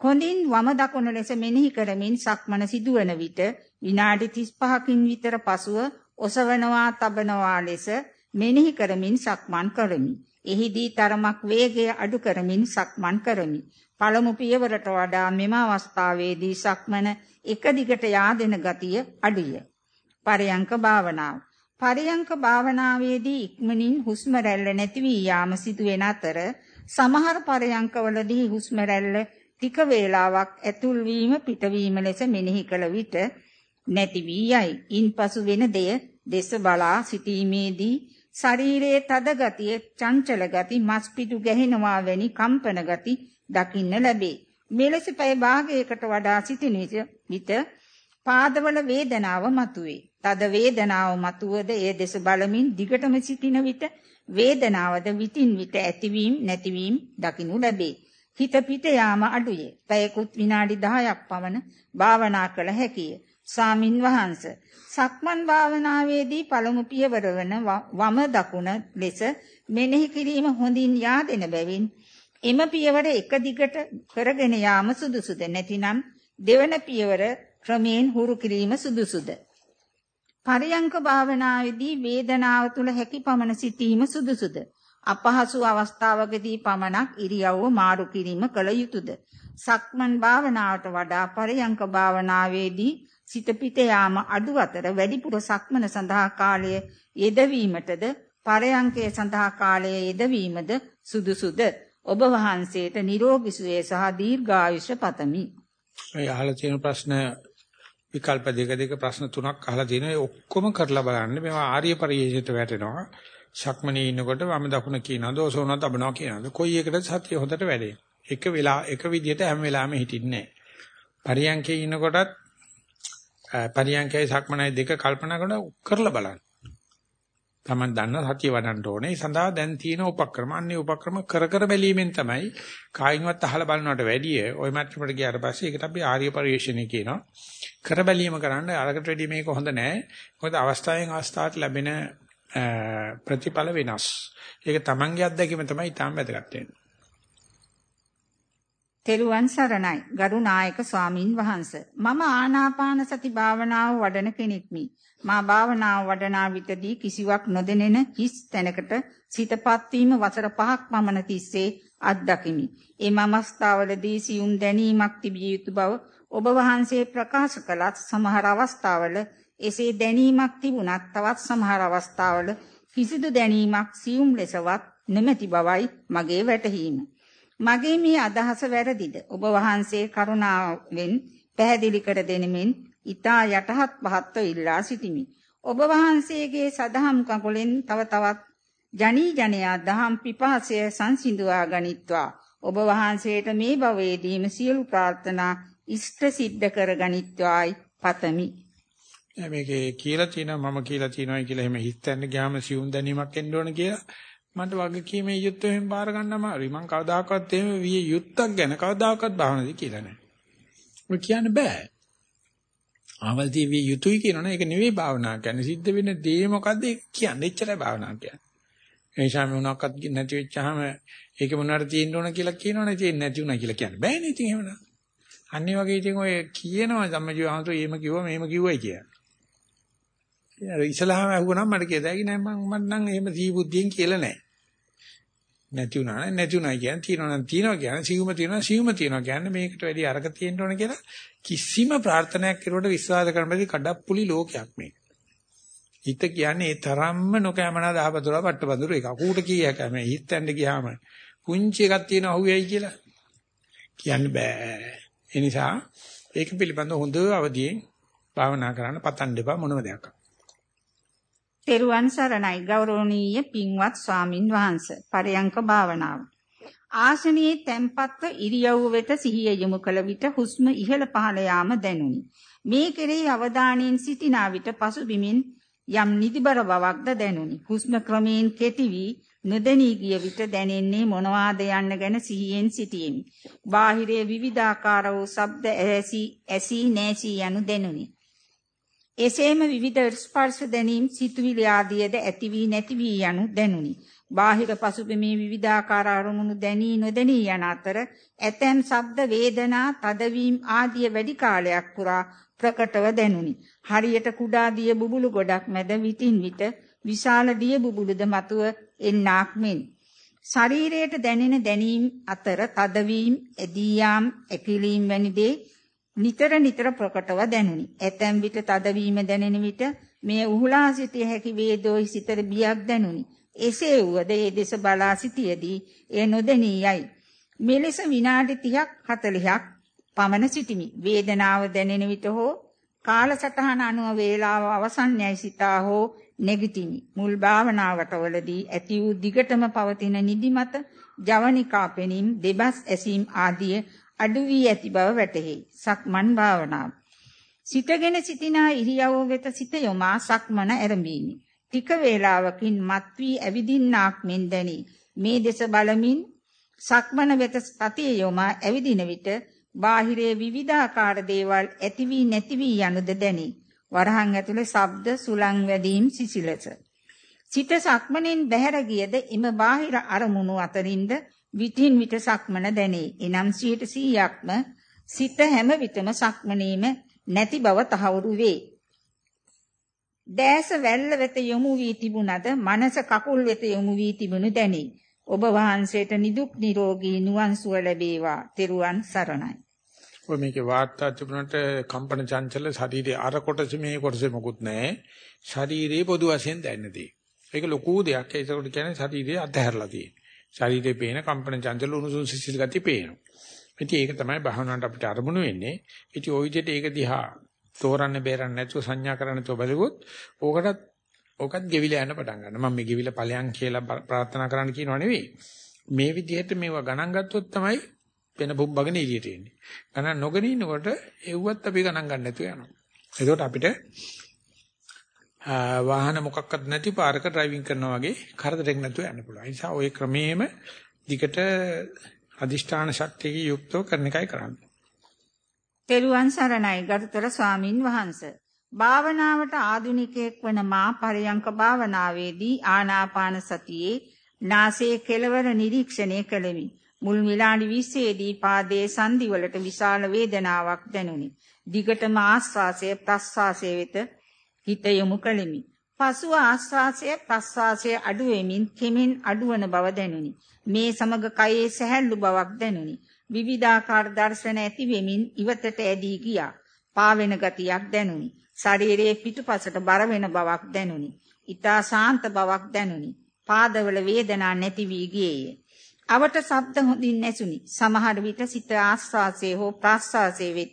හොඳින් වම දකුණ ලෙස මෙනෙහි කරමින් සක්මන සිදුවන විට විනාඩි 35කින් විතර පසුව ඔසවනවා තබනවා ලෙස මෙනෙහි කරමින් සක්මන් කරමි. එහිදී තරමක් වේගය අඩු කරමින් සක්මන් කරමි. පළමු පියවරට වඩා මෙම අවස්ථාවේදී සක්මන එක දිගට yaadෙන ගතිය අඩුය. පරයන්ක භාවනාව පරියංක භාවනාවේදී ඉක්මනින් හුස්ම රැල්ල නැති වී යාම සිදුවෙන අතර සමහර පරයන්කවලදී හුස්ම රැල්ල ටික වේලාවක් ඇතුල් වීම පිටවීම ලෙස මෙනෙහි කළ විට නැති වී යයි. ඉන්පසු වෙන දෙය දෙස බලා සිටීමේදී ශරීරයේ තද ගතිය, චංචල ගති, මස් පිටු ගැහෙනවා වැනි කම්පන ගති දකින්න ලැබේ. මෙලෙස පැය භාගයකට වඩා සිටින විට පාදවල වේදනාව මතුවේ. තද වේදනාව මතුවද ඒ දෙස බලමින් දිගටම සිටින විට වේදනාවද විටින් විට ඇතිවීම නැතිවීම දකිනු ලැබේ. හිත පිට යාම අඩුය. පැයකුත් විනාඩි 10ක් පමණ භාවනා කළ හැකිය. සාමින් වහන්ස. සක්මන් භාවනාවේදී පළමු පියවර වන වම දකුණ ලෙස මෙනෙහි කිරීම හොඳින් yaadෙන බැවින් එම පියවර එක දිගට කරගෙන යාම සුදුසුද නැතිනම් දෙවන පියවර ක්‍රමයෙන් හුරු කිරීම සුදුසුද? පරියංක භාවනාවේදී වේදනාව තුල හැකි පමණ සිටීම සුදුසුද? අපහසු අවස්ථාවකදී පමණක් ඉරියව්ව මාරු කිරීම කළ යුතුයද සක්මන් භාවනාවට වඩා පරියංක භාවනාවේදී සිත පිට යාම අඩු අතර වැඩිපුර සක්මන සඳහා කාලය යෙදවීමටද පරයන්කේ සඳහා කාලය යෙදවීමද සුදුසුද ඔබ වහන්සේට නිරෝගී සුවය සහ දීර්ඝායුෂ පතමි. මේ අහලා තියෙන ප්‍රශ්න විකල්ප දෙක දෙක ප්‍රශ්න තුනක් අහලා තියෙනවා. ඒ ඔක්කොම කරලා බලන්න. මේවා ආර්ය පරිශීලිත වැටෙනවා. ශක්මනේ ඉන්නකොට වම දකුණ කියනවාද ඔසවනවා තබනවා කියනවාද කොයි එකටද සතිය හොඳට වැඩේ. එක වෙලා එක විදිහට හැම වෙලාවෙම හිටින්නේ නැහැ. පරියන්කේ ඉන්නකොටත් පරියන්කේ සක්මනයි දෙක කල්පනා කරන කරලා බලන්න. Taman දන්න සතිය වඩන්න ඕනේ. ඒ සඳහා දැන් තියෙන උපක්‍රම අන්නේ උපක්‍රම කර කර බැලීමෙන් තමයි කායින්වත් අහලා බලනවට වැඩිය ওই මට්ටමට ගියාට පස්සේ ඒකට අපි ආර්ය පරිශ්‍රණය කියනවා. කර බැලීම කරන්න අරකට වැඩි මේක හොඳ නෑ. මොකද අවස්ථාවෙන් අවස්ථාවට ලැබෙන ප්‍රතිඵල වෙනස්. ඒක Tamanගේ අත්දැකීම තමයි ඊටම වැදගත් වෙන්නේ. තෙරුවන් සරණයි. ගරු නායක ස්වාමින් වහන්ස. මම ආනාපාන සති භාවනාව වඩන කෙනෙක්මි. මා භාවනාව වඩනා විටදී කිසිවක් නොදෙනෙන හිස් තැනකට සිතපත් වීම වසර 5ක් පමණ තිස්සේ අත්දකිමි එම අවස්ථාවලදී සියුම් දැනීමක් තිබිය යුතු බව ඔබ වහන්සේ ප්‍රකාශ කළත් සමහර අවස්ථාවල එසේ දැනීමක් තිබුණත් තවත් සමහර අවස්ථාවල කිසිදු දැනීමක් සියුම් ලෙසවත් නොමැති බවයි මගේ වැටහීම. මගේ මේ අදහස වැරදිද? ඔබ වහන්සේ කරුණාවෙන් පැහැදිලි කර දෙනෙමින් ඊතා යටහත් පහත්ව ඉල්ලා සිටිමි. ඔබ වහන්සේගේ සදහම් කකුලෙන් තව තවත් ජනී ජනයා දහම් පිපාසය සංසිඳුවා ගනිත්වා. ඔබ වහන්සේට මේ භවයේදීම සියලු ප්‍රාර්ථනා ඉෂ්ට සිද්ධ කර ගනිත්වායි පතමි. මේකේ කියලා තියෙනවා මම කියලා තියෙනවා කියලා එහෙම හිතන්න ගියාම සියුම් දැනීමක් එන්න ඕන කියලා මට වගකීමේ යුත්තෙන් බාර ගන්න අමාරුයි. මං කවදාකවත් එහෙම විය යුත්තක් ගැන කවදාකවත් භාවනාදී කියලා නැහැ. ඔය කියන්න බෑ. ආවල්දී විය යුතුයි කියනවනේ ඒක නෙවෙයි භාවනා කියන්නේ. සිද්ධ වෙන දේ මොකද්ද කියන්නේ. එච්චරයි භාවනා කියන්නේ. ඒ නිසා මොනවාක්වත් නැති වෙච්චාම ඒක මොනවාට තියෙන්න ඕන කියලා කියනවනේ තියෙන්නේ නැති උනා කියලා කියන්න බෑනේ ඉතින් එහෙමනම්. අනිත් වගේ ඉතින් ඔය කියනවා ධම්මජීව ආන්තෝ එහෙම කිව්වා මෙහෙම කිව්වයි කියලා. අර ඉස්ලාම අහුවනම් මට කියදැයි නෑ මම මට නම් එහෙම සී බුද්ධියෙන් කියලා නෑ. නැති වුණා නෑ නැති වුණා කියන්නේ තියෙනවා නම් තියෙනවා කියන්නේ සිවුම තියෙනවා සිවුම තියෙනවා කියන්නේ මේකට වැඩි අරක තියෙන්න ඕන කියලා කිසිම ප්‍රාර්ථනාවක් කෙරුවට විශ්වාස කරන්න බැරි කඩප්පුලි ලෝකයක් මේක. හිත කියන්නේ ඒ තරම්ම නොකෑමනා දහපතුරා පට්ටපඳුර එක. කූට කීයක මේ හිතෙන්ද ගියාම පුංචි එකක් තියෙන අහුවේයි කියලා කියන්න බෑ. ඒ නිසා ඒක පිළිබඳව හොඳ අවදියෙන් භාවනා කරන්න පතන් දෙපා මොනම දෙයක්. තෙරුවන් සරණයි. ගෞරවනීය පින්වත් ස්වාමින් වහන්සේ පරයන්ක භාවනාව. ආසනයේ තැම්පත්ව ඉරියව් වෙත සිහිය යොමු කළ විට හුස්ම ඉහළ පහළ යාම දැනුනි. මේ කෙරෙහි අවධානයෙන් සිටිනා විට පසුබිමින් යම් නිදිබර බවක්ද දැනුනි. හුස්ම ක්‍රමයෙන් කෙටි වී නොදැනී ගිය විට දැනෙන්නේ මොනවාද යන්න ගැන සිහියෙන් සිටියෙමි. බාහිරයේ විවිධාකාර වූ ශබ්ද ඇසී ඇසී නැසී යනු දැනුනි. එසේම විවිධ ස්පර්ශ දැනීම් සිතුවිලි ආදියද ඇති වී නැති වී යනු දැනුනි. බාහිර පසුබිමේ විවිධාකාර අරමුණු දැනී නොදැනී යන අතර ඇතැම් ශබ්ද වේදනා තදවීම ආදිය වැඩි කාලයක් පුරා ප්‍රකටව දැනුනි. හරියට කුඩා දිය බුබුලු ගොඩක් මැද විටින් විට විශාල දිය බුබුලුද මතුව එන්නක් මෙන්. ශරීරයට දැනෙන දැනීම් අතර තදවීම, එදී යාම්, ඇකිලීම් වැනි දේ නිතර නිතර ප්‍රකටව දැනුනි. ඇතැම් විට තදවීම දැනෙන විට මේ උහුලා සිටිය හැකි වේදෝයි සිතට බියක් දැනුනි. එසේ වුවද ඒ දෙස බලා සිටියේදී එය නොදෙනී යයි. මෙලෙස විනාඩි 30ක් 40ක් පමණ සිටිමි. වේදනාව දැනෙන විට හෝ කාලසටහන අනුව වේලාව අවසන් යයි සිතා හෝ නැගිටිමි. මුල් භාවනාවටවලදී ඇති වූ දිගටම පවතින නිදිමත, ජවනිකා පෙනීම, දෙබස් ඇසීම් ආදිය අඩු වී ඇති බව වැටහෙයි. සක්මන් භාවනාව. සිතගෙන සිටිනා ඉරියව්ව වෙත සිත යොමා සක්මන ආරම්භීමි. ටික වේලාවකින් මත් වී ඇවිදින්නාක් මෙන් දැනි. මේ දෙස බලමින් සක්මන වෙත සතිය යොමා ඇවිදින විට බාහිරයේ විවිධාකාර දේවල් ඇති වී නැති වී යනුද දැනේ. වරහන් ඇතුලේ ශබ්ද සුලං වැදීම් සිසිලස. සිත සක්මනෙන් බැහැර ගියද එම බාහිර අරමුණු අතරින්ද විටින් විට සක්මන දැනේ. එනම් 100%ක්ම සිත හැම විටම සක්මනීම නැති බව තහවුරු වේ. දැස වැල්ල වෙත යොමු වී තිබුණද මනස කකුල් වෙත යොමු වී තිබුණු දැනේ. ඔබ වහන්සේට නිදුක් නිරෝගී නිවන් සුව ලැබේවා. තෙරුවන් සරණයි. ඔය මේකේ වාර්තා තිබුණට කම්පන චංචල ශරීරයේ අර කොටස මේ කොටසේ මොකුත් නැහැ. ශරීරයේ පොදු වශයෙන් දැනෙන්නේ. ඒක ලොකු දෙයක්. ඒකට කියන්නේ ශරීරයේ අතහැරලා තියෙන. ශරීරයේ පේන කම්පන චංචල උණුසුම් සිසිල් ගති පේනවා. ඉතින් ඒක තමයි භාවනාවට අපිට අරමුණු වෙන්නේ. ඉතින් ওই විදිහට ඒක දිහා තෝරන්න බේරන්න නැතුව සංඥා කරන්න නැතුව බලගොත් ඕකටත් ඕකත් ගෙවිලා යන්න පටන් ගන්නවා. මම මේ ගෙවිලා ඵලයන් කියලා ප්‍රාර්ථනා කරන්න කියනව නෙවෙයි. මේ විදිහට මේවා ගණන් ගත්තොත් තමයි වෙන බුම්බගෙන එළියට එන්නේ. ගණන් නොගෙන ඉන්නකොට එව්වත් අපි ගණන් ගන්න නැතුව යනවා. ඒකට අපිට වාහන මොකක්වත් නැති පාරක ඩ්‍රයිවිං කරනවා වගේ කරදරයක් නැතුව යන්න පුළුවන්. ඒ නිසා ওই ක්‍රමයේම දිගට අදිෂ්ඨාන ශක්තියකින් යුක්තව කරන එකයි කරන්නේ. තෙරුවන් සරණයි ගරුතර ස්වාමින් වහන්සේ. භාවනාවට ආධුනිකයෙක් වන මා පරයන්ක භාවනාවේදී ආනාපාන සතියේ නාසයේ කෙළවර නිරීක්ෂණය කළෙමි. මුල් විනාඩි 20 දී පාදයේ සංදිවලට විශාල වේදනාවක් දැනුනි. දිගටම ආස්වාසය ප්‍රස්වාසය වෙත හිත යොමු කළෙමි. පසුව ආස්වාසය ප්‍රස්වාසය අඩු වෙමින් කෙමෙන් අඩුවන බව දැනුනි. මේ සමග කයේ සැහැල්ලු බවක් දැනුනි. විවිධාකාර දර්ශන ඇති වෙමින් ඉවතට ඇදී ගියා. පාවෙන ගතියක් දැනුනි. ශරීරයේ පිටුපසට බර වෙන බවක් දැනුනි. ඊතා ශාන්ත බවක් දැනුනි. පාදවල වේදනා නැති වී ගියේය. අවට ශබ්ද හොඳින් නැසුනි. සමහර විට සිත ආස්වාසයේ හෝ ප්‍රාස්වාසයේ වෙත්.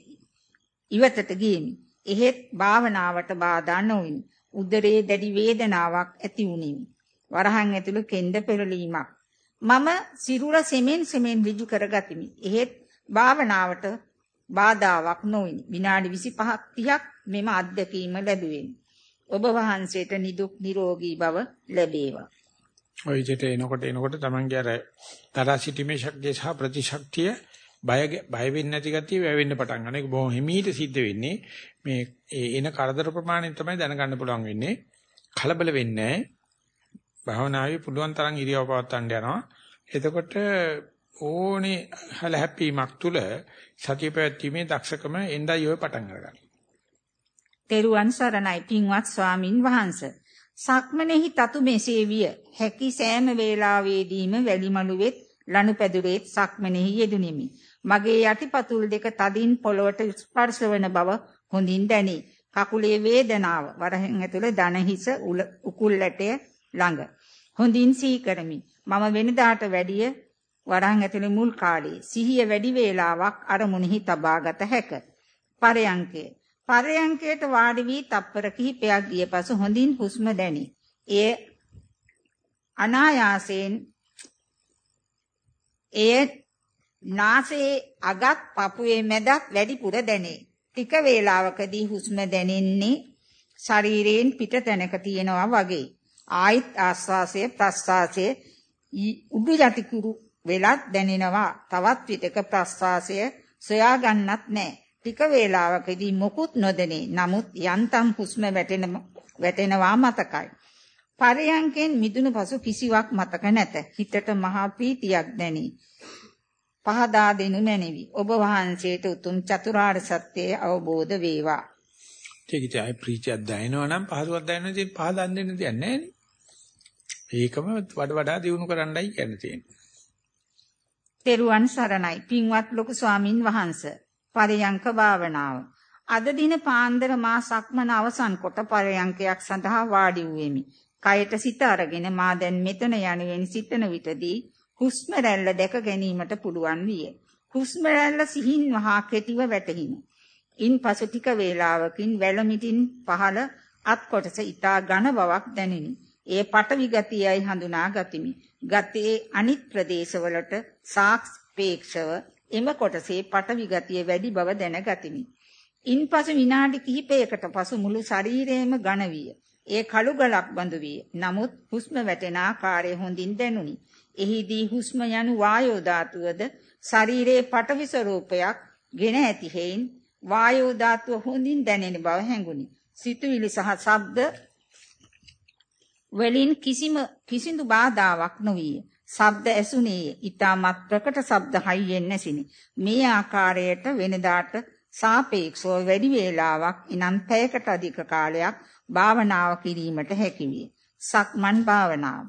ඉවතට ගියමි. එහෙත් භාවනාවට බාධා නොවිනි. උදරයේ දැඩි වේදනාවක් ඇති වුනිමි. වරහන් ඇතුළු කෙන්ද පෙරලීමක්. මම සිරුර සෙමෙන් සෙමෙන් ඍජු කරගතිමි. එහෙත් භාවනාවට බාධාවක් නොවිනි. විනාඩි 25ක් 30ක් මෙම අත්දැකීම ලැබුවෙමි. ඔබ වහන්සේට නිදුක් නිරෝගී බව ලැබේවා. ඔය විදිහට එනකොට එනකොට Tamange අර තරහ සිටීමේ ශක්තිය සහ ප්‍රතිශක්තිය බය බය වෙන්නේ නැති ගතිය වැවෙන්න පටන් ගන්න. ඒක බොහොම හිමීට සිද්ධ වෙන්නේ. මේ එන කරදර ප්‍රමාණයෙන් තමයි දැනගන්න පුළුවන් වෙන්නේ. කලබල වෙන්නේ භාවනාවේ පුළුවන් තරම් ඉරියව් පවත්වන්න යනවා. එතකොට ඕනේ හල හැප්පීමක් තුල සතිය පැවැත්ීමේ දක්ෂකම එඳයි ඔය පටන් අරගන්න. තෙරුවන් සරණයි පින්වත් ස්වාමින් වහන්සේ. සක්මනේහි තතු මෙසේ විය. හැකි සෑම වේලාවෙදීම වැලිමලුවෙත් ලනුපැදුරේත් සක්මනේහි යෙදුණෙමි. මගේ යටිපතුල් දෙක තදින් පොළවට ස්පර්ශ වන බව හොඳින් දැනේ. කකුලේ වේදනාව වරහෙන් ඇතුළේ දන හිස උකුල්ලටය ළඟ. හොඳින් සීකරමි. මම වෙනදාට වැඩිය වරහන් ඇතුළේ මුල් කාලේ සිහිය වැඩි වේලාවක් අරමුණෙහි තබාගත හැක. පරයන්කේ පරයන්කයට වාඩි වී තප්පර කිහිපයක් ගිය පසු හොඳින් හුස්ම දැනි. එය අනායාසයෙන් එය නාසයේ අගත් පපුවේ මැදත් වැඩිපුර දැනේ. ටික වේලාවකදී හුස්ම දැනෙන්නේ ශරීරයෙන් පිට තැනක තියෙනවා වගේ. ආයිත් ආස්වාසය ප්‍රස්වාසය උඩු යටිකුරු වෙලත් දැනෙනවා. තවත් විටක ප්‍රස්වාසය සොයා ගන්නත් නැහැ. ටික වේලාවකදී මොකුත් නොදෙනේ. නමුත් යන්තම් හුස්ම වැටෙන වැටෙනවා මතකයි. පරයන්කෙන් මිදුණු පසු කිසිවක් මතක නැත. හිතට මහා පීතියක් දැනේ. පහදා දෙනු මැනවි. ඔබ වහන්සේට උතුම් චතුරාර්ය සත්‍යය අවබෝධ වේවා. ඒකිට අය ප්‍රීතියක් දැනෙනවා නම් පහසුවක් දැනෙනවා ඉතින් පහදන් දෙන්න දෙයක් නැහැ ඒකම වඩ වඩා දියුණු කරන්නයි කියන්නේ තියෙන්නේ. තෙරුවන් සරණයි. පින්වත් ලොකු ස්වාමින් වහන්සේ පරයන්ක භාවනාව. අද දින පාන්දර මා සක්මන අවසන් කොට පරයන්කයක් සඳහා වාඩි වූෙමි. කයට සිත අරගෙන මා දැන් මෙතන යනුවෙන් සිතන විටදී හුස්ම රැල්ල දැක ගැනීමට පුළුවන් විය. හුස්ම රැල්ල සිහින් වහා කෙටිව වැටහින. ඉන්පසු ටික වේලාවකින් වැලමිටින් පහළ අත් කොටස ඊටා ඝන බවක් දැනිනි. ඒ පටවි ගතියයි හඳුනා ගතිමි. ගතේ අනිත් ප්‍රදේශවලට සාක්ෂපේක්ෂව එම කොටසේ පටවි ගතිය වැඩි බව දැනගතිමි. ඉන්පසු විනාඩි කිහිපයකට පසු මුළු ශරීරයම ඝන විය. ඒ කළු ගලක් බඳු විය. නමුත් හුස්ම වැටෙන ආකාරය හොඳින් දැනුනි. එහිදී හුස්ම යනු වායෝ ධාතුවද ශරීරයේ පටවි ස්වરૂපයක් ගෙන ඇති හේයින් වායෝ ධාතුව හොඳින් දැනෙන බව හැඟුනි. සිතුවිලි සහ ශබ්ද වලින් කිසිම කිසිදු බාධාවක් නොවිය. ශබ්ද ඇසුනේය. ඊටමත් ප්‍රකට ශබ්ද හයියෙන් නැසිනි. මේ ආකාරයට වෙනදාට සාපේක්ෂව වැඩි වේලාවක් ඉනම් පැයකට අධික කාලයක් භාවනාව කිරීමට හැකි විය. සක්මන් භාවනාව.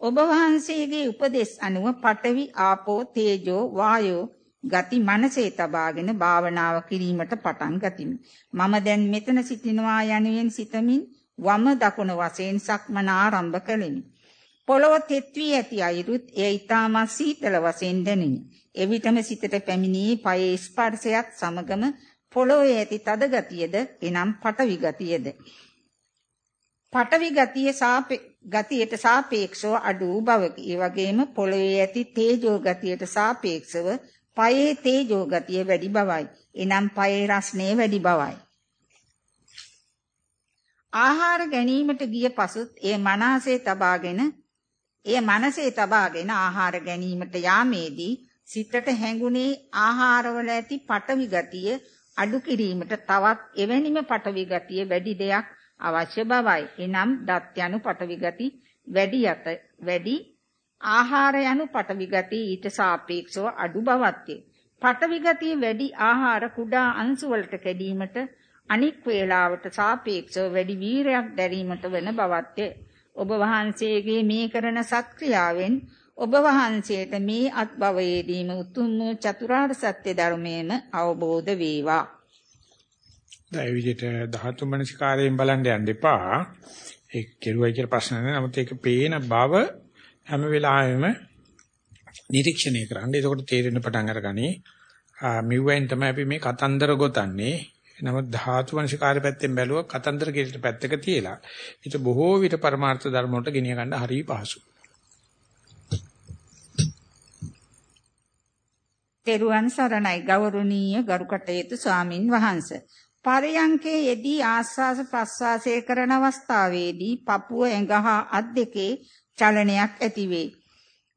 ඔබ වහන්සේගේ උපදෙස් අනුව පඨවි ආපෝ තේජෝ වායෝ ගති මනසේ තබාගෙන භාවනාව කිරීමට පටන් ගතිමි. මම දැන් මෙතන සිටිනවා යනුවෙන් සිතමින් වම දකුණ වශයෙන් සක්මන ආරම්භ කළෙමි. පොළොව තෙත් වී ඇති අයුරුත් එය ඊටමත් සීතල වශයෙන් දැනිනි. එවිටම සිතට පැමිණී පයේ ස්පර්ශයත් සමගම පොළොවේ ඇති තද ගතියද එනම් පටවි ගතියද පටවි ගතිය ගතියට සාපේක්ෂව අඩු බවකි. ඒ වගේම පොළොවේ ඇති තේජෝ ගතියට සාපේක්ෂව පයේ තේජෝ ගතිය වැඩි බවයි. එනම් පයේ රස්නේ වැඩි බවයි. ආහාර ගැනීමට ගිය පසුත් එය මනසේ තබාගෙන එය මනසේ තබාගෙන ආහාර ගැනීමට යාමේදී සිතට හැඟුණේ ආහාරවල ඇති පටවි ගතිය අඩු කිරීමට තවත් එවැනිම පටවි ගතිය වැඩි දෙයක් අවශ්‍ය බවයි. එනම් දත් යනු පටවි ගති වැඩි යත වැඩි ආහාර යනු පටවි ගති ඊට සාපේක්ෂව අඩු බවත්ය. පටවි ගතිය වැඩි ආහාර කුඩා අංශු වලට කැඩීමට අනික් වේලාවට සාපේක්ෂව වැඩි වීරයක් දැරීමට වෙන බවත්ය. ඔබ වහන්සේගේ මේ කරන සත්ක්‍රියාවෙන් ඔබ වහන්සේට මේ අත්භවයේදීම උතුම් චතුරාර්ය සත්‍ය ධර්මයේම අවබෝධ වේවා. ඒ විදිහට ධාතු මනසිකාරයෙන් බලන්න යන්න එපා. ඒක කෙරුවයි කියලා ප්‍රශ්න නැහැ. නමුත් ඒක පේන බව හැම වෙලාවෙම නිරීක්ෂණය කරන්න. එතකොට තේරෙන පටන් අරගනි. මිව්වෙන් තමයි අපි මේ කතන්දර ගොතන්නේ. නමුත් ධාතු මනසිකාරය පැත්තෙන් බැලුවා කතන්දර කෙරෙට පැත්තක තියලා. ඒක බොහෝ විට පරමාර්ථ ධර්ම වලට ගෙනිය ගන්න හරිය පහසුයි. තෙරුවන් සරණයි ගෞරවනීය ගරුකටයුතු ස්වාමින් වහන්සේ පරයන්කේ යෙදී ආස්වාස ප්‍රස්වාසය කරන අවස්ථාවේදී පපුව ඇඟහා අත් දෙකේ චලනයක් ඇතිවේ.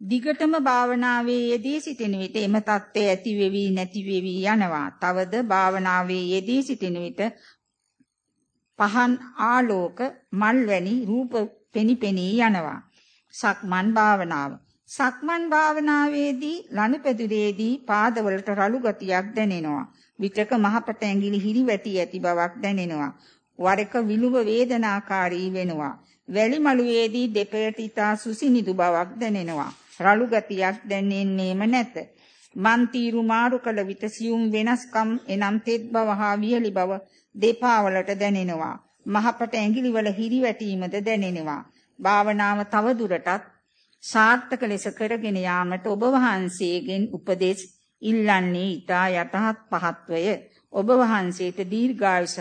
දිගටම භාවනාවේ යෙදී සිටින විට එම தත්ත්වය ඇති වෙවි නැති වෙවි යනවා. තවද භාවනාවේ යෙදී සිටින විට පහන් ආලෝක මල් වැනි රූප පෙනිපෙනී යනවා. සක්මන් භාවනාව. සක්මන් භාවනාවේදී ලනුපැදුරේදී පාදවලට රළු ගතියක් දැනෙනවා. විතක මහපට ඇඟිලි හිරිවැටි ඇති බවක් දැනෙනවා. වර එක විලුඹ වේදනාකාරී වෙනවා. වැලි මළුවේදී දෙපයට ඊතා සුසිනිදු බවක් දැනෙනවා. රළු ගතියක් දැනෙන්නේම නැත. මන් තීරු මාරු කළ විට සියුම් වෙනස්කම් එනම් තෙත් බව හා වියලි බව දෙපා වලට දැනෙනවා. මහපට ඇඟිලි වල හිරිවැටීමද දැනෙනවා. භාවනාව තව දුරටත් සාර්ථක ලෙස කරගෙන යාමට ඔබ වහන්සේගෙන් උපදෙස් ඉල්ලන්නේ ඊතා යටහත් පහත්වය ඔබ වහන්සේට දීර්ඝායුෂ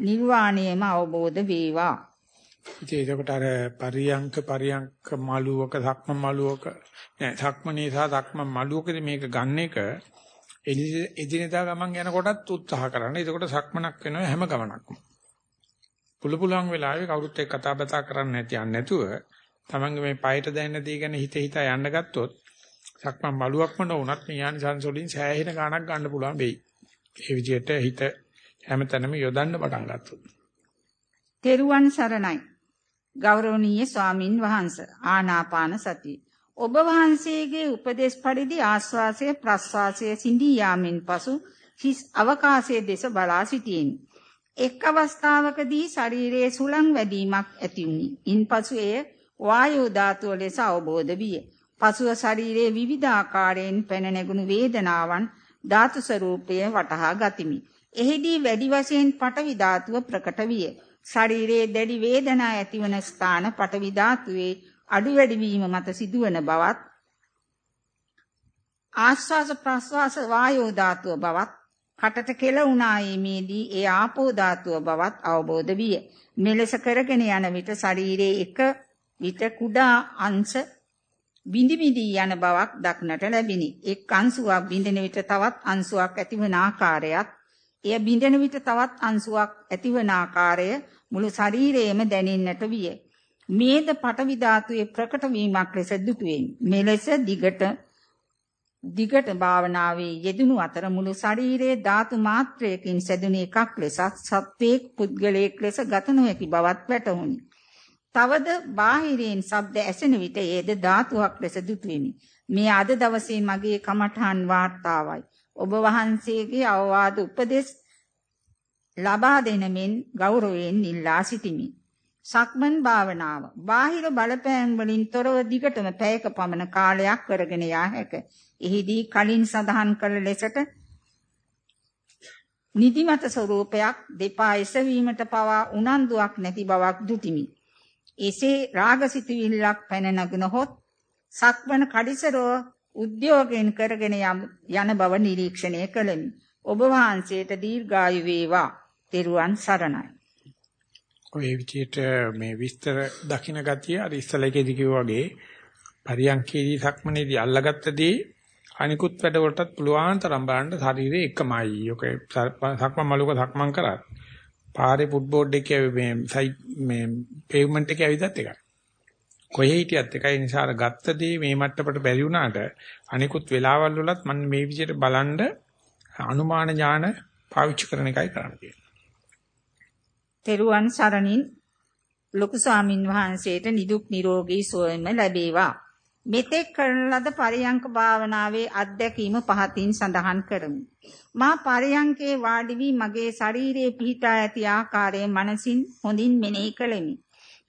නිර්වාණයම අවබෝධ වේවා. ඉතින් ඒකට අර පරියංක පරියංක මලුවක ධක්ම මලුවක නෑ ධක්මනේ සහ ධක්ම මලුවකද මේක ගන්න එක එදිනෙදා ගමන් යනකොටත් උත්සාහ කරන්න. එතකොට සක්මනක් වෙනවා හැම ගමනක්ම. පුළු පුළුවන් වෙලාවේ කවුරුත් එක්ක කතා බතා කරන්න නැති යන්නේ නැතුව තමන්ගේ මේ පයට දැනෙන දේ ගැන හිත හිතා යන්න ගත්තොත් සක්මන් මළුවක්ම නොවුනත් ඥාන සංසෝලින් සෑහෙන ගාණක් ගන්න පුළුවන් වෙයි. ඒ විදිහට හිත හැමතැනම යොදන්න පටන් ගත්තොත්. තෙරුවන් සරණයි. ගෞරවනීය ස්වාමින් වහන්සේ ආනාපාන සතිය. ඔබ වහන්සේගේ උපදේශ පරිදි ආස්වාසය ප්‍රස්වාසය සිඳී යාමෙන් පසු හිස් අවකාශයේ දෙස බලා සිටියෙමි. එක් අවස්ථාවකදී ශරීරයේ සුළං වැඩිවීමක් ඇති වුණි. ඉන්පසු එය වායෝ ධාතුව ලෙස අවබෝධ විය. පසුව ශරීරයේ විවිධ ආකාරයෙන් පැන නැගුණු වේදනාවන් ධාතු ස්වરૂපය වටහා ගතිමි. එහිදී වැඩි වශයෙන් පටවි ධාතුව ප්‍රකට විය. ශරීරයේ දැඩි වේදනා ඇතිවන ස්ථාන පටවි ධාතුවේ අඩු වැඩි වීම මත සිදුවන බවත් ආස්වාස ප්‍රස්වාස වායෝ ධාතුව බවත් කටට කෙල උනාීමේදී ඒ ආපෝ ධාතුව බවත් අවබෝධ විය. මෙලෙස කරගෙන යන විට ශරීරයේ එක විට කුඩා අංශ බිඳි බිඳි යන බවක් දක්නට ලැබිනි. එක් අංශුවක් බිඳෙන විට තවත් අංශුවක් ඇතිවන ආකාරයත් එය බිඳෙන විට තවත් අංශුවක් ඇතිවන ආකාරය මුළු ශරීරයේම දැනෙන්නට විය. මේද පටවි ධාතුවේ ප්‍රකට වීමක් ලෙස දුටුවෙමි. මෙලෙස දිගට දිගට භාවනාවේ යෙදුණු අතර මුළු ශරීරයේ ධාතු මාත්‍රයකින් සැදුණු එකක් ලෙස සත්වේක් පුද්ගලයෙක් ලෙස ගත නොහැකි බවත් වැටහුණි. තවද බාහිරින් ශබ්ද ඇසෙන විට ඒද ධාතුවක් ලෙස දුටුවෙමි. මේ අද දවසේ මගේ කමඨාන් වාර්තාවයි. ඔබ වහන්සේගේ අවවාද උපදෙස් ලබා දෙන මෙන් ගෞරවයෙන් ඉල්ලා සිටිමි. සක්මන් භාවනාව. බාහිර බලපෑම් වලින් තොරව දිගටම පැයක පමණ කාලයක් කරගෙන යා හැක. එහිදී කලින් සඳහන් කළ ලෙසට නිදිමත ස්වરૂපයක් දෙපා එසවීමට පවා උනන්දුවක් නැති බවක් දුටිමි. එසේ රාගසිතවිල්ලක් පැන නගනහොත් සක්මන කඩිසරෝ උද්‍යෝගයෙන් කරගෙන යන බව නිරීක්ෂණය කළෙමි. ඔබ වහන්සේට දීර්ඝායු වේවා. තෙරුවන් සරණයි. ඔය විදිහට මේ විස්තර දකින්න ගතිය අර ඉස්සලකේදී කිව්වා වගේ පරියන්කේදී සක්මනේදී අල්ලගත්තදී අනිකුත් වැඩ වලටත් පුළුවන් තරම් බලන්න ශරීරය එකමයි. ඔක සක්මන් මලුක සක්මන් කරා. පාරේ ෆුට්බෝඩ් එකේ මේ සයි මේ පේවමන්ට් එකේ ඇවිදත් එකයි. කොහේ හිටියත් එකයි නිසා අර ගත්තදී මේ මට්ටමට බැරි වුණාට අනිකුත් වෙලාවල් වලත් මම මේ විදිහට බලන්න අනුමාන ඥාන පාවිච්චි කරන එකයි කරන්නේ. තෙරුවන් සරණින් ලොකු ස්වාමින් වහන්සේට නිදුක් නිරෝගී සුවයම ලැබේවා. මෙතෙක් කරන ලද පරියංක භාවනාවේ අත්දැකීම පහතින් සඳහන් කරමි. මා පරියංකේ වාඩි වී මගේ ශරීරයේ පිහිටා ඇති ආකාරය මනසින් හොඳින් මෙනෙහි කළෙමි.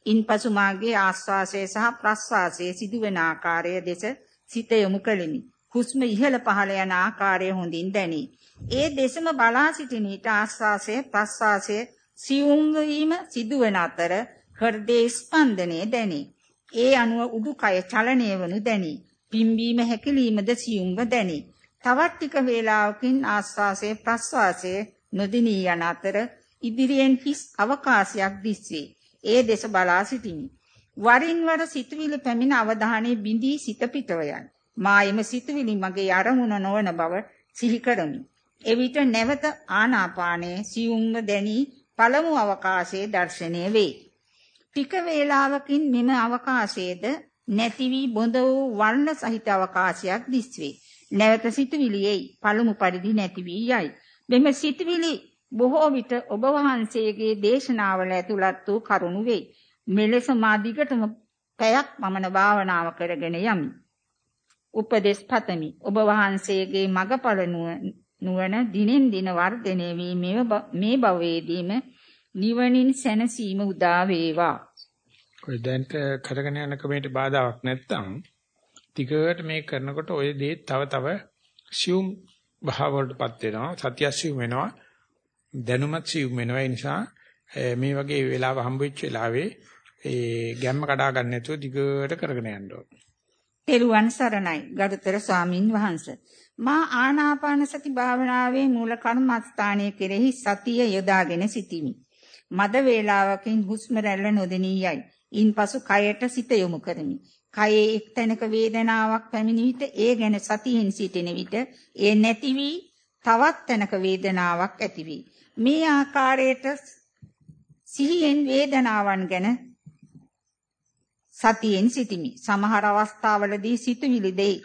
ඉන්පසු මාගේ ආස්වාසය සහ ප්‍රස්වාසය සිදුවෙන ආකාරය දෙස සිත යොමු කළෙමි. හුස්ම ඉහළ පහළ යන ආකාරය හොඳින් දැනේ. ඒ දෙසම බලා සිටින විට ආස්වාසය ප්‍රස්වාසය සියුම් වීම සිදුවන අතර හෘදේ ස්පන්දනය දැනේ. ඒ අනුව උඩුකය චලනය වනු දැනේ. පිම්බීම හැකිලීමද සියුම්ව දැනේ. තවත් ටික වේලාවකින් ආස්වාසයේ ප්‍රස්වාසයේ නොදිනී යන අතර ඉදිරියෙන් හිස් අවකාශයක් දිස්වේ. ඒ දෙස බලා සිටිමි. වරින් වර සිතුවිලි පැමිණ අවධානයේ බිඳී සිත පිටව යයි. මායම සිතුවිලි මගේ අරමුණ නොවන බව සිහි කරමි. එවිට නැවත ආනාපානයේ සියුම්ව දැනී පළමු අවකාශයේ දැర్శණය වේ. ටික වේලාවකින් මෙම අවකාශයේද නැති වී බොඳ වූ වර්ණ සහිත අවකාශයක් දිස්වේ. නැවත සිතුවිලියයි පළමු පරිදි නැති වී යයි. මෙම සිතුවිලි බොහෝ විට ඔබ වහන්සේගේ දේශනාවල ඇතුළත් වූ කරුණු වෙයි. මෙලෙස මා දිගටම පැයක් පමණ භාවනාව කරගෙන යමි. උපදේශ පතමි. ඔබ වහන්සේගේ මගපල නුවණ දිනෙන් දින වර්ධනය වී මේ භවයේදීම නිවනින් සැනසීම උදා වේවා. ඔය දැන්ට කරගෙන යන ක්‍රමයට බාධාවක් නැත්තම් ටිකට මේ කරනකොට ඔය දේ තව තව සියුම් භාවවලටපත් වෙනවා සත්‍ය සියුම් වෙනවා දැනුමත් සියුම් වෙනවා ඒ නිසා මේ වගේ වෙලාව හම්බෙච්ච වෙලාවේ ඒ ගැම්ම කඩා ගන්න නැතුව දිගට කරගෙන යන්න ඕන. තෙරුවන් සරණයි ගරුතර ස්වාමින් වහන්සේ. මා ආනාපාන සති භාවනාවේ මූල කර්මස්ථානයේ කෙරෙහි සතිය යොදාගෙන සිටිමි. මද වේලාවකින් හුස්ම රැල්ල නොදෙනී යයි. ඉන්පසු කයට සිත යොමු කරමි. කයේ එක් තැනක වේදනාවක් පැමිණි විට ඒ ගැන සතියෙන් සිටින විට ඒ නැති වී තවත් තැනක වේදනාවක් ඇති වී මේ ආකාරයට සිහියෙන් වේදනාවන් ගැන සතියෙන් සිටිමි. සමහර අවස්ථාවලදී සිතුවිලි දෙයි.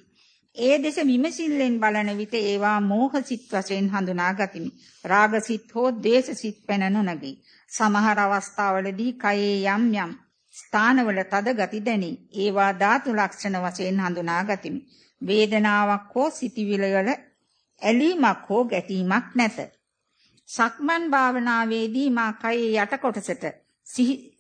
ඒ දෙස විමසිල්ලෙන් බලන විට ඒවා මෝහසිත වශයෙන් හඳුනා ගතිමි. රාගසිත හෝ ද්වේෂසිත පැන නොනගී. සමහර අවස්ථාවලදී කයේ යම් යම් ස්ථානවල තද ගති දැනේ. ඒවා ධාතු ලක්ෂණ වශයෙන් හඳුනා ගතිමි. වේදනාවක් හෝ සිතිවිලි වල ඇලීමක් හෝ ගැටීමක් නැත. සක්මන් භාවනාවේදී මා කයේ යට කොටසට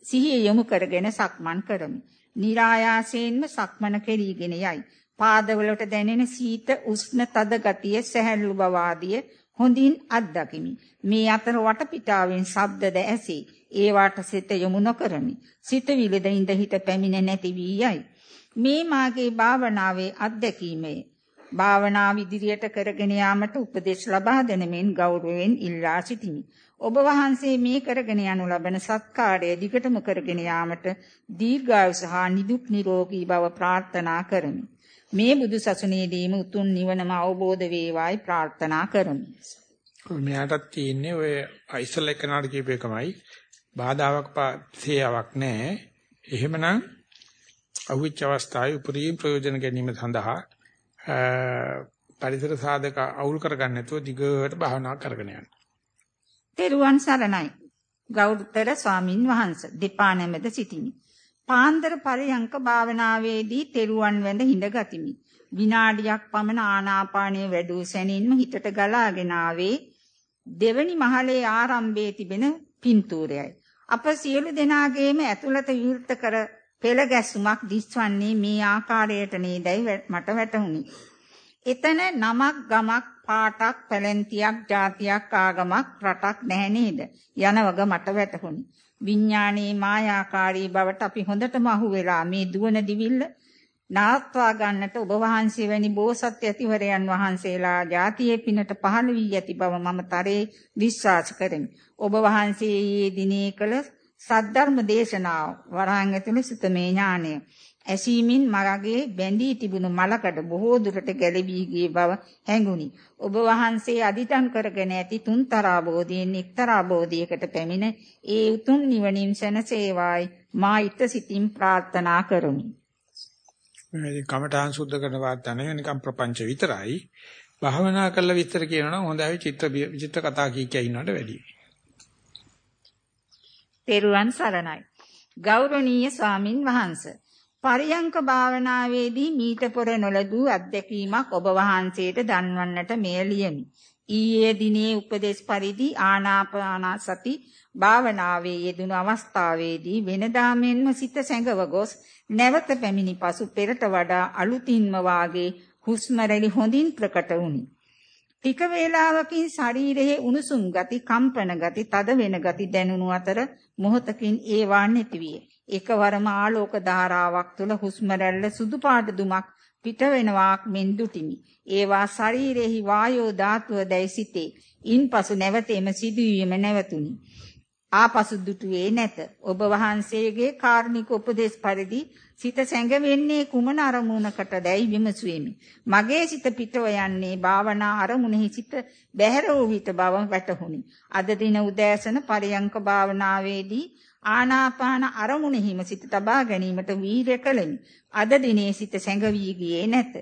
සිහිය යොමු කරගෙන සක්මන් කරමි. નિરાයාසයෙන්ම සක්මන කෙරීගෙන යයි. පාදවලට දැනෙන සීත උෂ්ණ තද ගතිය සැහැල්ලු බව ආදිය හොඳින් අත්දකිමි. මේ අතර වටපිටාවෙන් ශබ්දද ඇසේ. ඒවාට සිත යොමු නොකරමි. සිත විලද ඉඳ හිත පැමිණ නැති වී යයි. මේ මාගේ භාවනාවේ අත්දැකීමේ භාවනා විදිරියට කරගෙන යාමට උපදෙස් ලබා දෙනමින් ගෞරවයෙන් ඉල්ලා සිටිමි. ඔබ වහන්සේ මේ කරගෙන යනු ලබන සත්කාරය දිගටම කරගෙන යාමට දීර්ඝායු සහ නිදුක් නිරෝගී බව ප්‍රාර්ථනා කරමි. මේ බුදු සසුනේදීම උතුම් නිවනම අවබෝධ වේවායි ප්‍රාර්ථනා කරමි. මෙයාටත් තියෙන්නේ ඔය අයිසල් එකනට කියප එකමයි. බාධාවක් පාසේයාවක් නැහැ. එහෙමනම් අහුවිච්ච අවස්ථාවේ උපරිම ප්‍රයෝජන ගැනීම සඳහා පරිසර සාධක අවුල් කරගන්න නැතුව දිගට භාවනා කරගෙන යන්න. තෙරුවන් සරණයි. ගෞරවතර ස්වාමින් වහන්සේ දෙපා නැමෙද සිටිමි. පාන්දර පරයන්ක භාවනාවේදී තෙරුවන් වැඳ හිඳ ගතිමි. විනාඩියක් පමණ ආනාපානයේ වැඩූ සැනින්ම හිතට ගලාගෙන ආවේ දෙවනි මහලේ ආරම්භයේ තිබෙන පින්තූරයයි. අප සියලු දෙනාගේම ඇතුළත විවෘත කර පෙළ ගැස්සුමක් දිස්වන්නේ මේ ආකාරයට නේදයි මට වැටහුණි. එතන නමක් ගමක් පාටක් පැලැන්තියක් ජාතියක් ආගමක් රටක් නැහැ නේද? යන වග මට වැටහුණි. විඥානයේ මායාකාරී බවට අපි හොඳටම අහු වෙලා මේ දුවන දිවිල්ල නාත්වා ගන්නට ඔබ වහන්සේ වැනි බෝසත් යතිවරයන් වහන්සේලා ජාතියේ පිනට පහළ වී ඇති බව මම තරේ විශ්වාස කරමි. ඔබ වහන්සේ ඊයේ දිනේ කළ සද්ධර්ම දේශනාව වරහන් ඇතුළේ සුතමේ ඥානය ඇසීමින් මරගේ බැඳී තිබුණු මලකඩ බොහෝ දුරට ගැලවී ගිය බව හැඟුණි. ඔබ වහන්සේ අදිටන් කරගෙන ඇති තුන්තරා බෝධියෙන් එක්තරා බෝධියකට පැමිණ ඒ උතුම් නිවනින් සැනසේවායි මා ඊට සිතින් ප්‍රාර්ථනා කරමි. මේ කමඨාන් සුද්ධ කරන වාර්තානේ නිකම් ප්‍රපංච විතරයි. භාවනා කරලා විස්තර කියනවනම් හොඳයි චිත්‍ර විචිත්‍ර කතා කී කිය ඉන්නවට වැඩියි. තෙරුවන් සරණයි. ගෞරවනීය ස්වාමින් වහන්සේ පරියංක භාවනාවේදී මීට පොර නොලදූ අත්දැකීමක් ඔබ වහන්සේට දන්වන්නට මෙය ලියමි. ඊයේ දිනේ උපදේශ පරිදි ආනාපාන සති භාවනාවේ යෙදුණු අවස්ථාවේදී වෙනදා මෙන්ම සිත සැඟව ගොස් නැවත පැමිණි පසු පෙරට වඩා අලුතින්ම වාගේ හුස්ම රැලි හොඳින් ප්‍රකට වුණි. ටික වේලාවකින් ශරීරයේ උණුසුම් ගති, කම්පන ගති, තද වෙන ගති දැනුණු අතර මොහොතකින් ඒවා නැති විය. එකවරම ආලෝක ධාරාවක් තුල හුස්ම රැල්ල සුදු පාට දුමක් පිට වෙනවාක් මෙන් දුටිමි. ඒවා ශරීරෙහි වායෝ ධාතුව දැයි සිටේ. ඉන්පසු නැවත එම සිදුවීම නැවතුණි. ආපසු දුටුවේ නැත. ඔබ වහන්සේගේ කාර්මික උපදේශ පරිදි සිත සැඟවෙන්නේ කුමන අරමුණකටදයි විමසුවෙමි. මගේ සිත පිටව යන්නේ භාවනා අරමුණෙහි සිත බැහැර වූ විට බව වැටහුණි. අද දින උදෑසන පරියංක භාවනාවේදී ආනාපාන අරමුණෙහිම සිත තබා ගැනීමට වීර්ය කළෙමි. අද දිනේ සිත සැඟවී ගියේ නැත.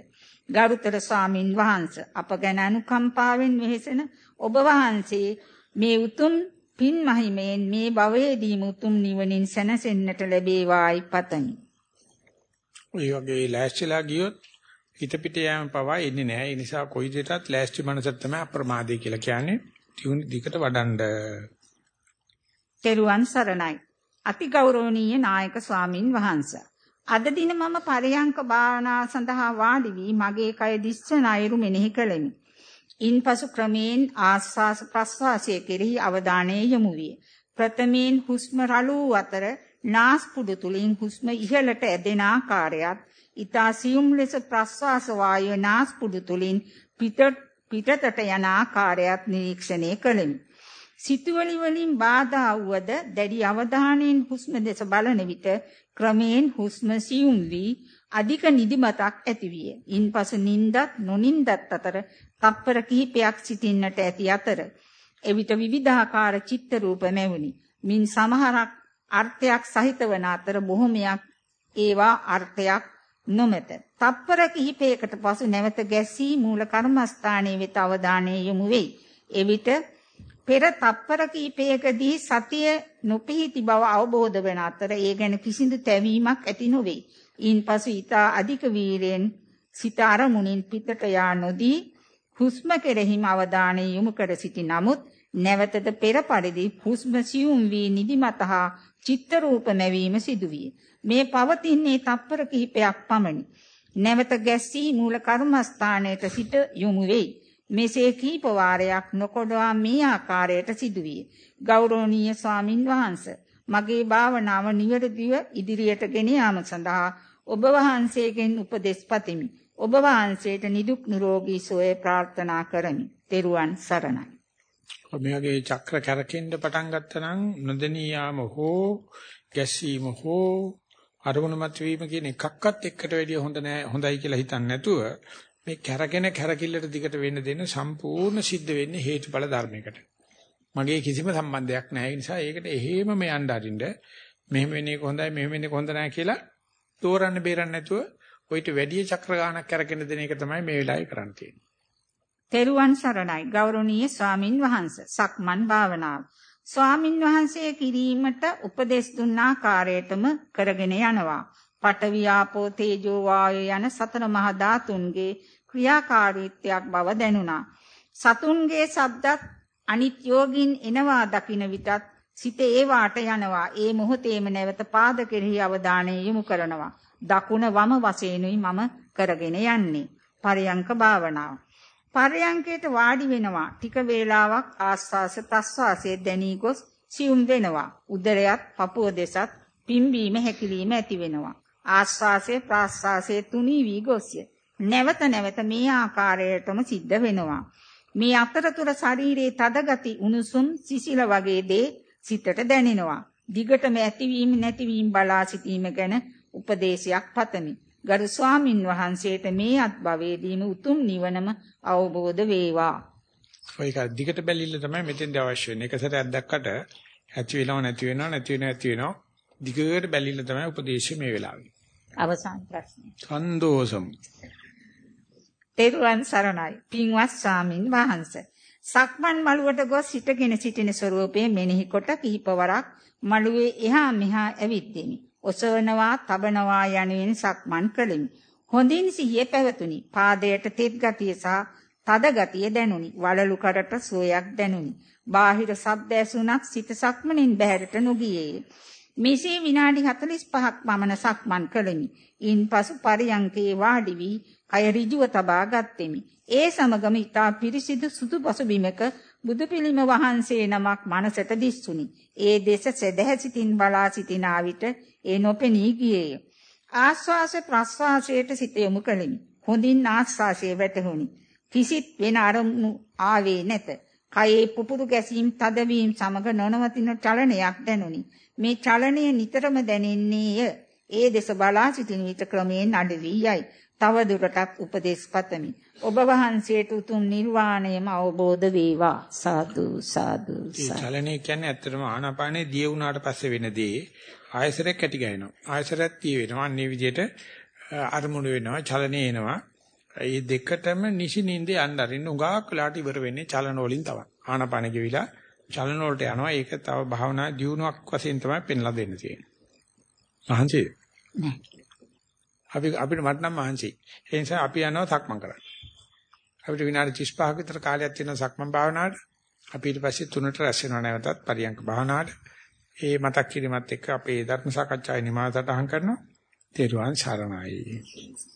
ගරුතර ස්වාමින් වහන්සේ අප ගැන අනුකම්පාවෙන් වෙහෙසෙන ඔබ වහන්සේ මේ උතුම් පින් මහිමයෙන් මේ භවයේදීම උතුම් නිවනින් සැනසෙන්නට ලැබේවායි පතමි. ඔය වගේ ලෑස්තිලා ගියොත් හිත පිට යෑම පවා එන්නේ නැහැ. ඒ නිසා කොයි දෙයකටත් ලෑස්ති මනසක් තමයි අප්‍රමාදේ කියලා කියන්නේ. තියුණු දිකට වඩන්ඩ. තෙරුවන් සරණයි. අතිගෞරවනීය නායක ස්වාමින් වහන්සේ. අද දින මම පරියංක භාවනා සඳහා වාඩි වී මගේ කය දිස්ස නයිරු මෙනෙහි කළෙමි. ඉන්පසු ක්‍රමයෙන් ආස්වාස ප්‍රස්වාසයේ කෙරෙහි අවධානය යොමු විය. ප්‍රථමයෙන් හුස්ම රළු අතර නාස්පුඩු තුලින් හුස්ම ඉහළට ඇදෙන ආකාරයත්, ඊතා සියුම් ලෙස ප්‍රස්වාස වායුව නාස්පුඩු තුලින් පිටතට යන ආකාරයත් නිරීක්ෂණය කළෙමි. සිතුවලි වලින් බාධා වුවද දැඩි අවධානයෙන් හුස්ම දෙස බලන විට ක්‍රමයෙන් හුස්ම සියුම් වී අධික නිදිමතක් ඇතිවිය. ඉන්පසු නින්දත් නොනින්දත් අතර තප්පර කිහිපයක් සිටින්නට ඇති අතර එවිට විවිධාකාර චිත්ත රූප මැවුනි. මින් සමහරක් අර්ථයක් සහිත වන අතර බොහොමයක් ඒවා අර්ථයක් නොමැත. තප්පර කිහිපයකට පසු නැවත ගැසී මූල කර්මස්ථානයේ වෙත අවධානය යොමු වෙයි. එවිට පෙර තප්පර කිහිපයකදී සතිය නොපිහිටි බව අවබෝධ වන අතර ඒ ගැන කිසිදු තැවීමක් ඇති නොවේ. ඊන්පසු ඊට අධික වීරයෙන් සිත අරමුණින් පිටට යා නොදී හුස්ම කෙරෙහිම අවධානය යොමු කර සිටි නමුත් නැවතද පෙර පරිදි හුස්ම සියුම් වී නිදිමත හා චිත්ත රූප නැවීම සිදුවිය. මේ පවතින්නේ තප්පර කිහිපයක් පමණි. නැවත ගැස්සී මූල කර්මස්ථානයට සිට යොමු වෙයි. මෙසේ කීප වාරයක් නොකොඩවා මේ ආකාරයට සිදුවිය. ගෞරවනීය ස්වාමින් වහන්සේ මගේ භාවනාව නිවැරදිව ඉදිරියට ගෙන යාම සඳහා ඔබ වහන්සේගෙන් උපදෙස් පතමි. ඔබ වහන්සේට නිදුක් නිරෝගී සුවය ප්‍රාර්ථනා කරමි. ත්වන් සරණයි. මේ වගේ චක්‍ර කැරකෙන්න පටන් ගත්තනම් නොදෙනී යාම හෝ ගැසීම හෝ අරමුණු මත වීම කියන එකක්වත් එකට වැඩිය හොඳ නෑ හොඳයි කියලා හිතන්නේ නැතුව මේ කැරගෙන කැරකිල්ලට දිගට වෙන්න දෙන සම්පූර්ණ සිද්ධ වෙන්නේ හේතුඵල ධර්මයකට. මගේ කිසිම සම්බන්ධයක් නැහැ. ඒ නිසා ඒකට එහෙම මේ යන්න අරින්න මෙහෙම වෙන එක හොඳයි මෙහෙම වෙන එක හොඳ නැහැ කියලා තෝරන්න බේරන්න නැතුව ඔయిత වැඩි චක්‍ර ගානක් කරගෙන දෙන එක තමයි මේ වෙලාවේ කරන්න තියෙන්නේ. තෙරුවන් සරණයි ගෞරවනීය ස්වාමින් වහන්සේ සක්මන් භාවනාව. ස්වාමින් වහන්සේ කිරීමට උපදෙස් දුන්න ආකාරයටම කරගෙන යනවා. පඨවි ආපෝ තේජෝ වායෝ යන සතර මහා ධාතුන්ගේ ක්‍රියාකාරීත්වයක් බව දැනුණා. සතුන්ගේ ශබ්දත් අනිත් යෝගින් එනවා දකින විටත් සිත ඒ වාට යනවා. ඒ මොහොතේම නැවත පාද කෙරෙහි අවධානය යොමු කරනවා. දකුණ වම වශයෙන්ුයි මම කරගෙන යන්නේ. පරයන්ක භාවනාව. පරයන්කයට වාඩි වෙනවා. ටික වේලාවක් ආස්වාස ප්‍රස්වාසයේ දැනී ගොස් සියුම් වෙනවා. උදරයත් පපුව දෙසත් පිම්බීම හැකිලිම ඇති වෙනවා. ආස්වාසයේ ප්‍රාස්වාසයේ තුනී වී ගොස්ය. නැවත නැවත මේ ආකාරයටම සිද්ධ වෙනවා. මේ අතරතුර ශරීරයේ තද ගති උණුසුම් සිසිල වගේ දේ සිතට දැනෙනවා. දිගටම ඇතිවීම නැතිවීම බලා සිටීම ගැන උපදේශයක් පතමි. ගරු ස්වාමින් වහන්සේට මේ අත්භවයේදීම උතුම් නිවනම අවබෝධ වේවා. ඔයක දිගට බැලිල්ල තමයි මෙතෙන්ද අවශ්‍ය වෙන්නේ. එක සැරයක් දැක්කට ඇති වෙනව නැති වෙනව නැති වෙනව ඇති වෙනව. දිගට බැලිල්ල තමයි උපදේශය මේ වෙලාවේ. අවසාන ප්‍රශ්නය. සන්දෝෂම්. තෙරුවන් සරණයි. පින්වත් ස්වාමින් වහන්සේ. සක්මන් මළුවට ගොස් සිටගෙන සිටින ස්වරූපයේ මෙනෙහි කොට කිහිපවරක් මළුවේ එහා මෙහා ඇවිද්දෙමි. ඔසවනවා, තබනවා යනුවෙන් සක්මන් කළෙමි. හොඳින් සිහිය පැවතුනි. පාදයට තෙත් ගතිය සහ තද ගතිය දැනුනි. වලලු කරට සුවයක් දැනුනි. බාහිර ශබ්ද ඇසුණක් සිත සක්මනින් බැහැරට නොගියේය. මෙසේ විනාඩි 45ක් පමණ සක්මන් කළෙමි. ඉන්පසු පරියංකේ වාඩි වී කය ඍජුව තබා ගත්ෙමි. ඒ සමගම ඊතා පිරිසිදු සුදු පසු බිමක බුදු පිළිම වහන්සේ නමක් මනසට දිස්සුනි. ඒ දෙස සදහැසිතින් බලා සිටින විට ඒ නොපෙනී ගියේය. ආස්වාස ප්‍රස්වාසයට සිත යොමු කළෙමි. හොඳින් ආස්වාසයේ වැටහුණි. කිසිත් වෙන අරමුණු ආවේ නැත. කයේ පුපුරු ගැසීම් තදවීම සමග නොනවතින චලනයක් දැනුනි. මේ චලනය නිතරම දැනෙන්නේය. ඒ දෙස බලා සිටින විට ක්‍රමයෙන් අඩු වී යයි. තව දුරටත් උපදේශ පතමි. ඔබ වහන්සේට උතුම් නිර්වාණයම අවබෝධ වේවා. සාදු සාදු සාදු. චලනය කියන්නේ ඇත්තටම ආනාපානේ දිය වුණාට පස්සේ වෙන දේ ආයසරයක් ඇති ගන්නවා. ආයසරයක් තිය වෙනවා. අන්නේ විදිහට අරමුණු වෙනවා, චලනය එනවා. මේ දෙකටම නිසිනින්ද යන්න අරින්න උගාක් වෙලාට ඉවර වෙන්නේ චලන වලින් තමයි. ආනාපානෙ ගෙවිලා චලන වලට යනවා. ඒක තව භාවනා දියුණුවක් වශයෙන් තමයි පෙන්ලා දෙන්න තියෙන්නේ. මහන්සිය. නෑ. අපි අපිට මට නම් මහන්සි. ඒ නිසා අපි යනවා සක්මන් කරන්න. අපිට විනාඩි 35ක විතර කාලයක් තියෙන සක්මන් භාවනාවට. අපි ඊට පස්සේ තුනට රැස් වෙනව නැවතත් පරියන්ක භාවනාවට. ඒ මතක් කිරීමත් එක්ක අපේ ධර්ම සාකච්ඡාවේ නිමාසට අහං කරනවා. තේරුවන් සරණයි.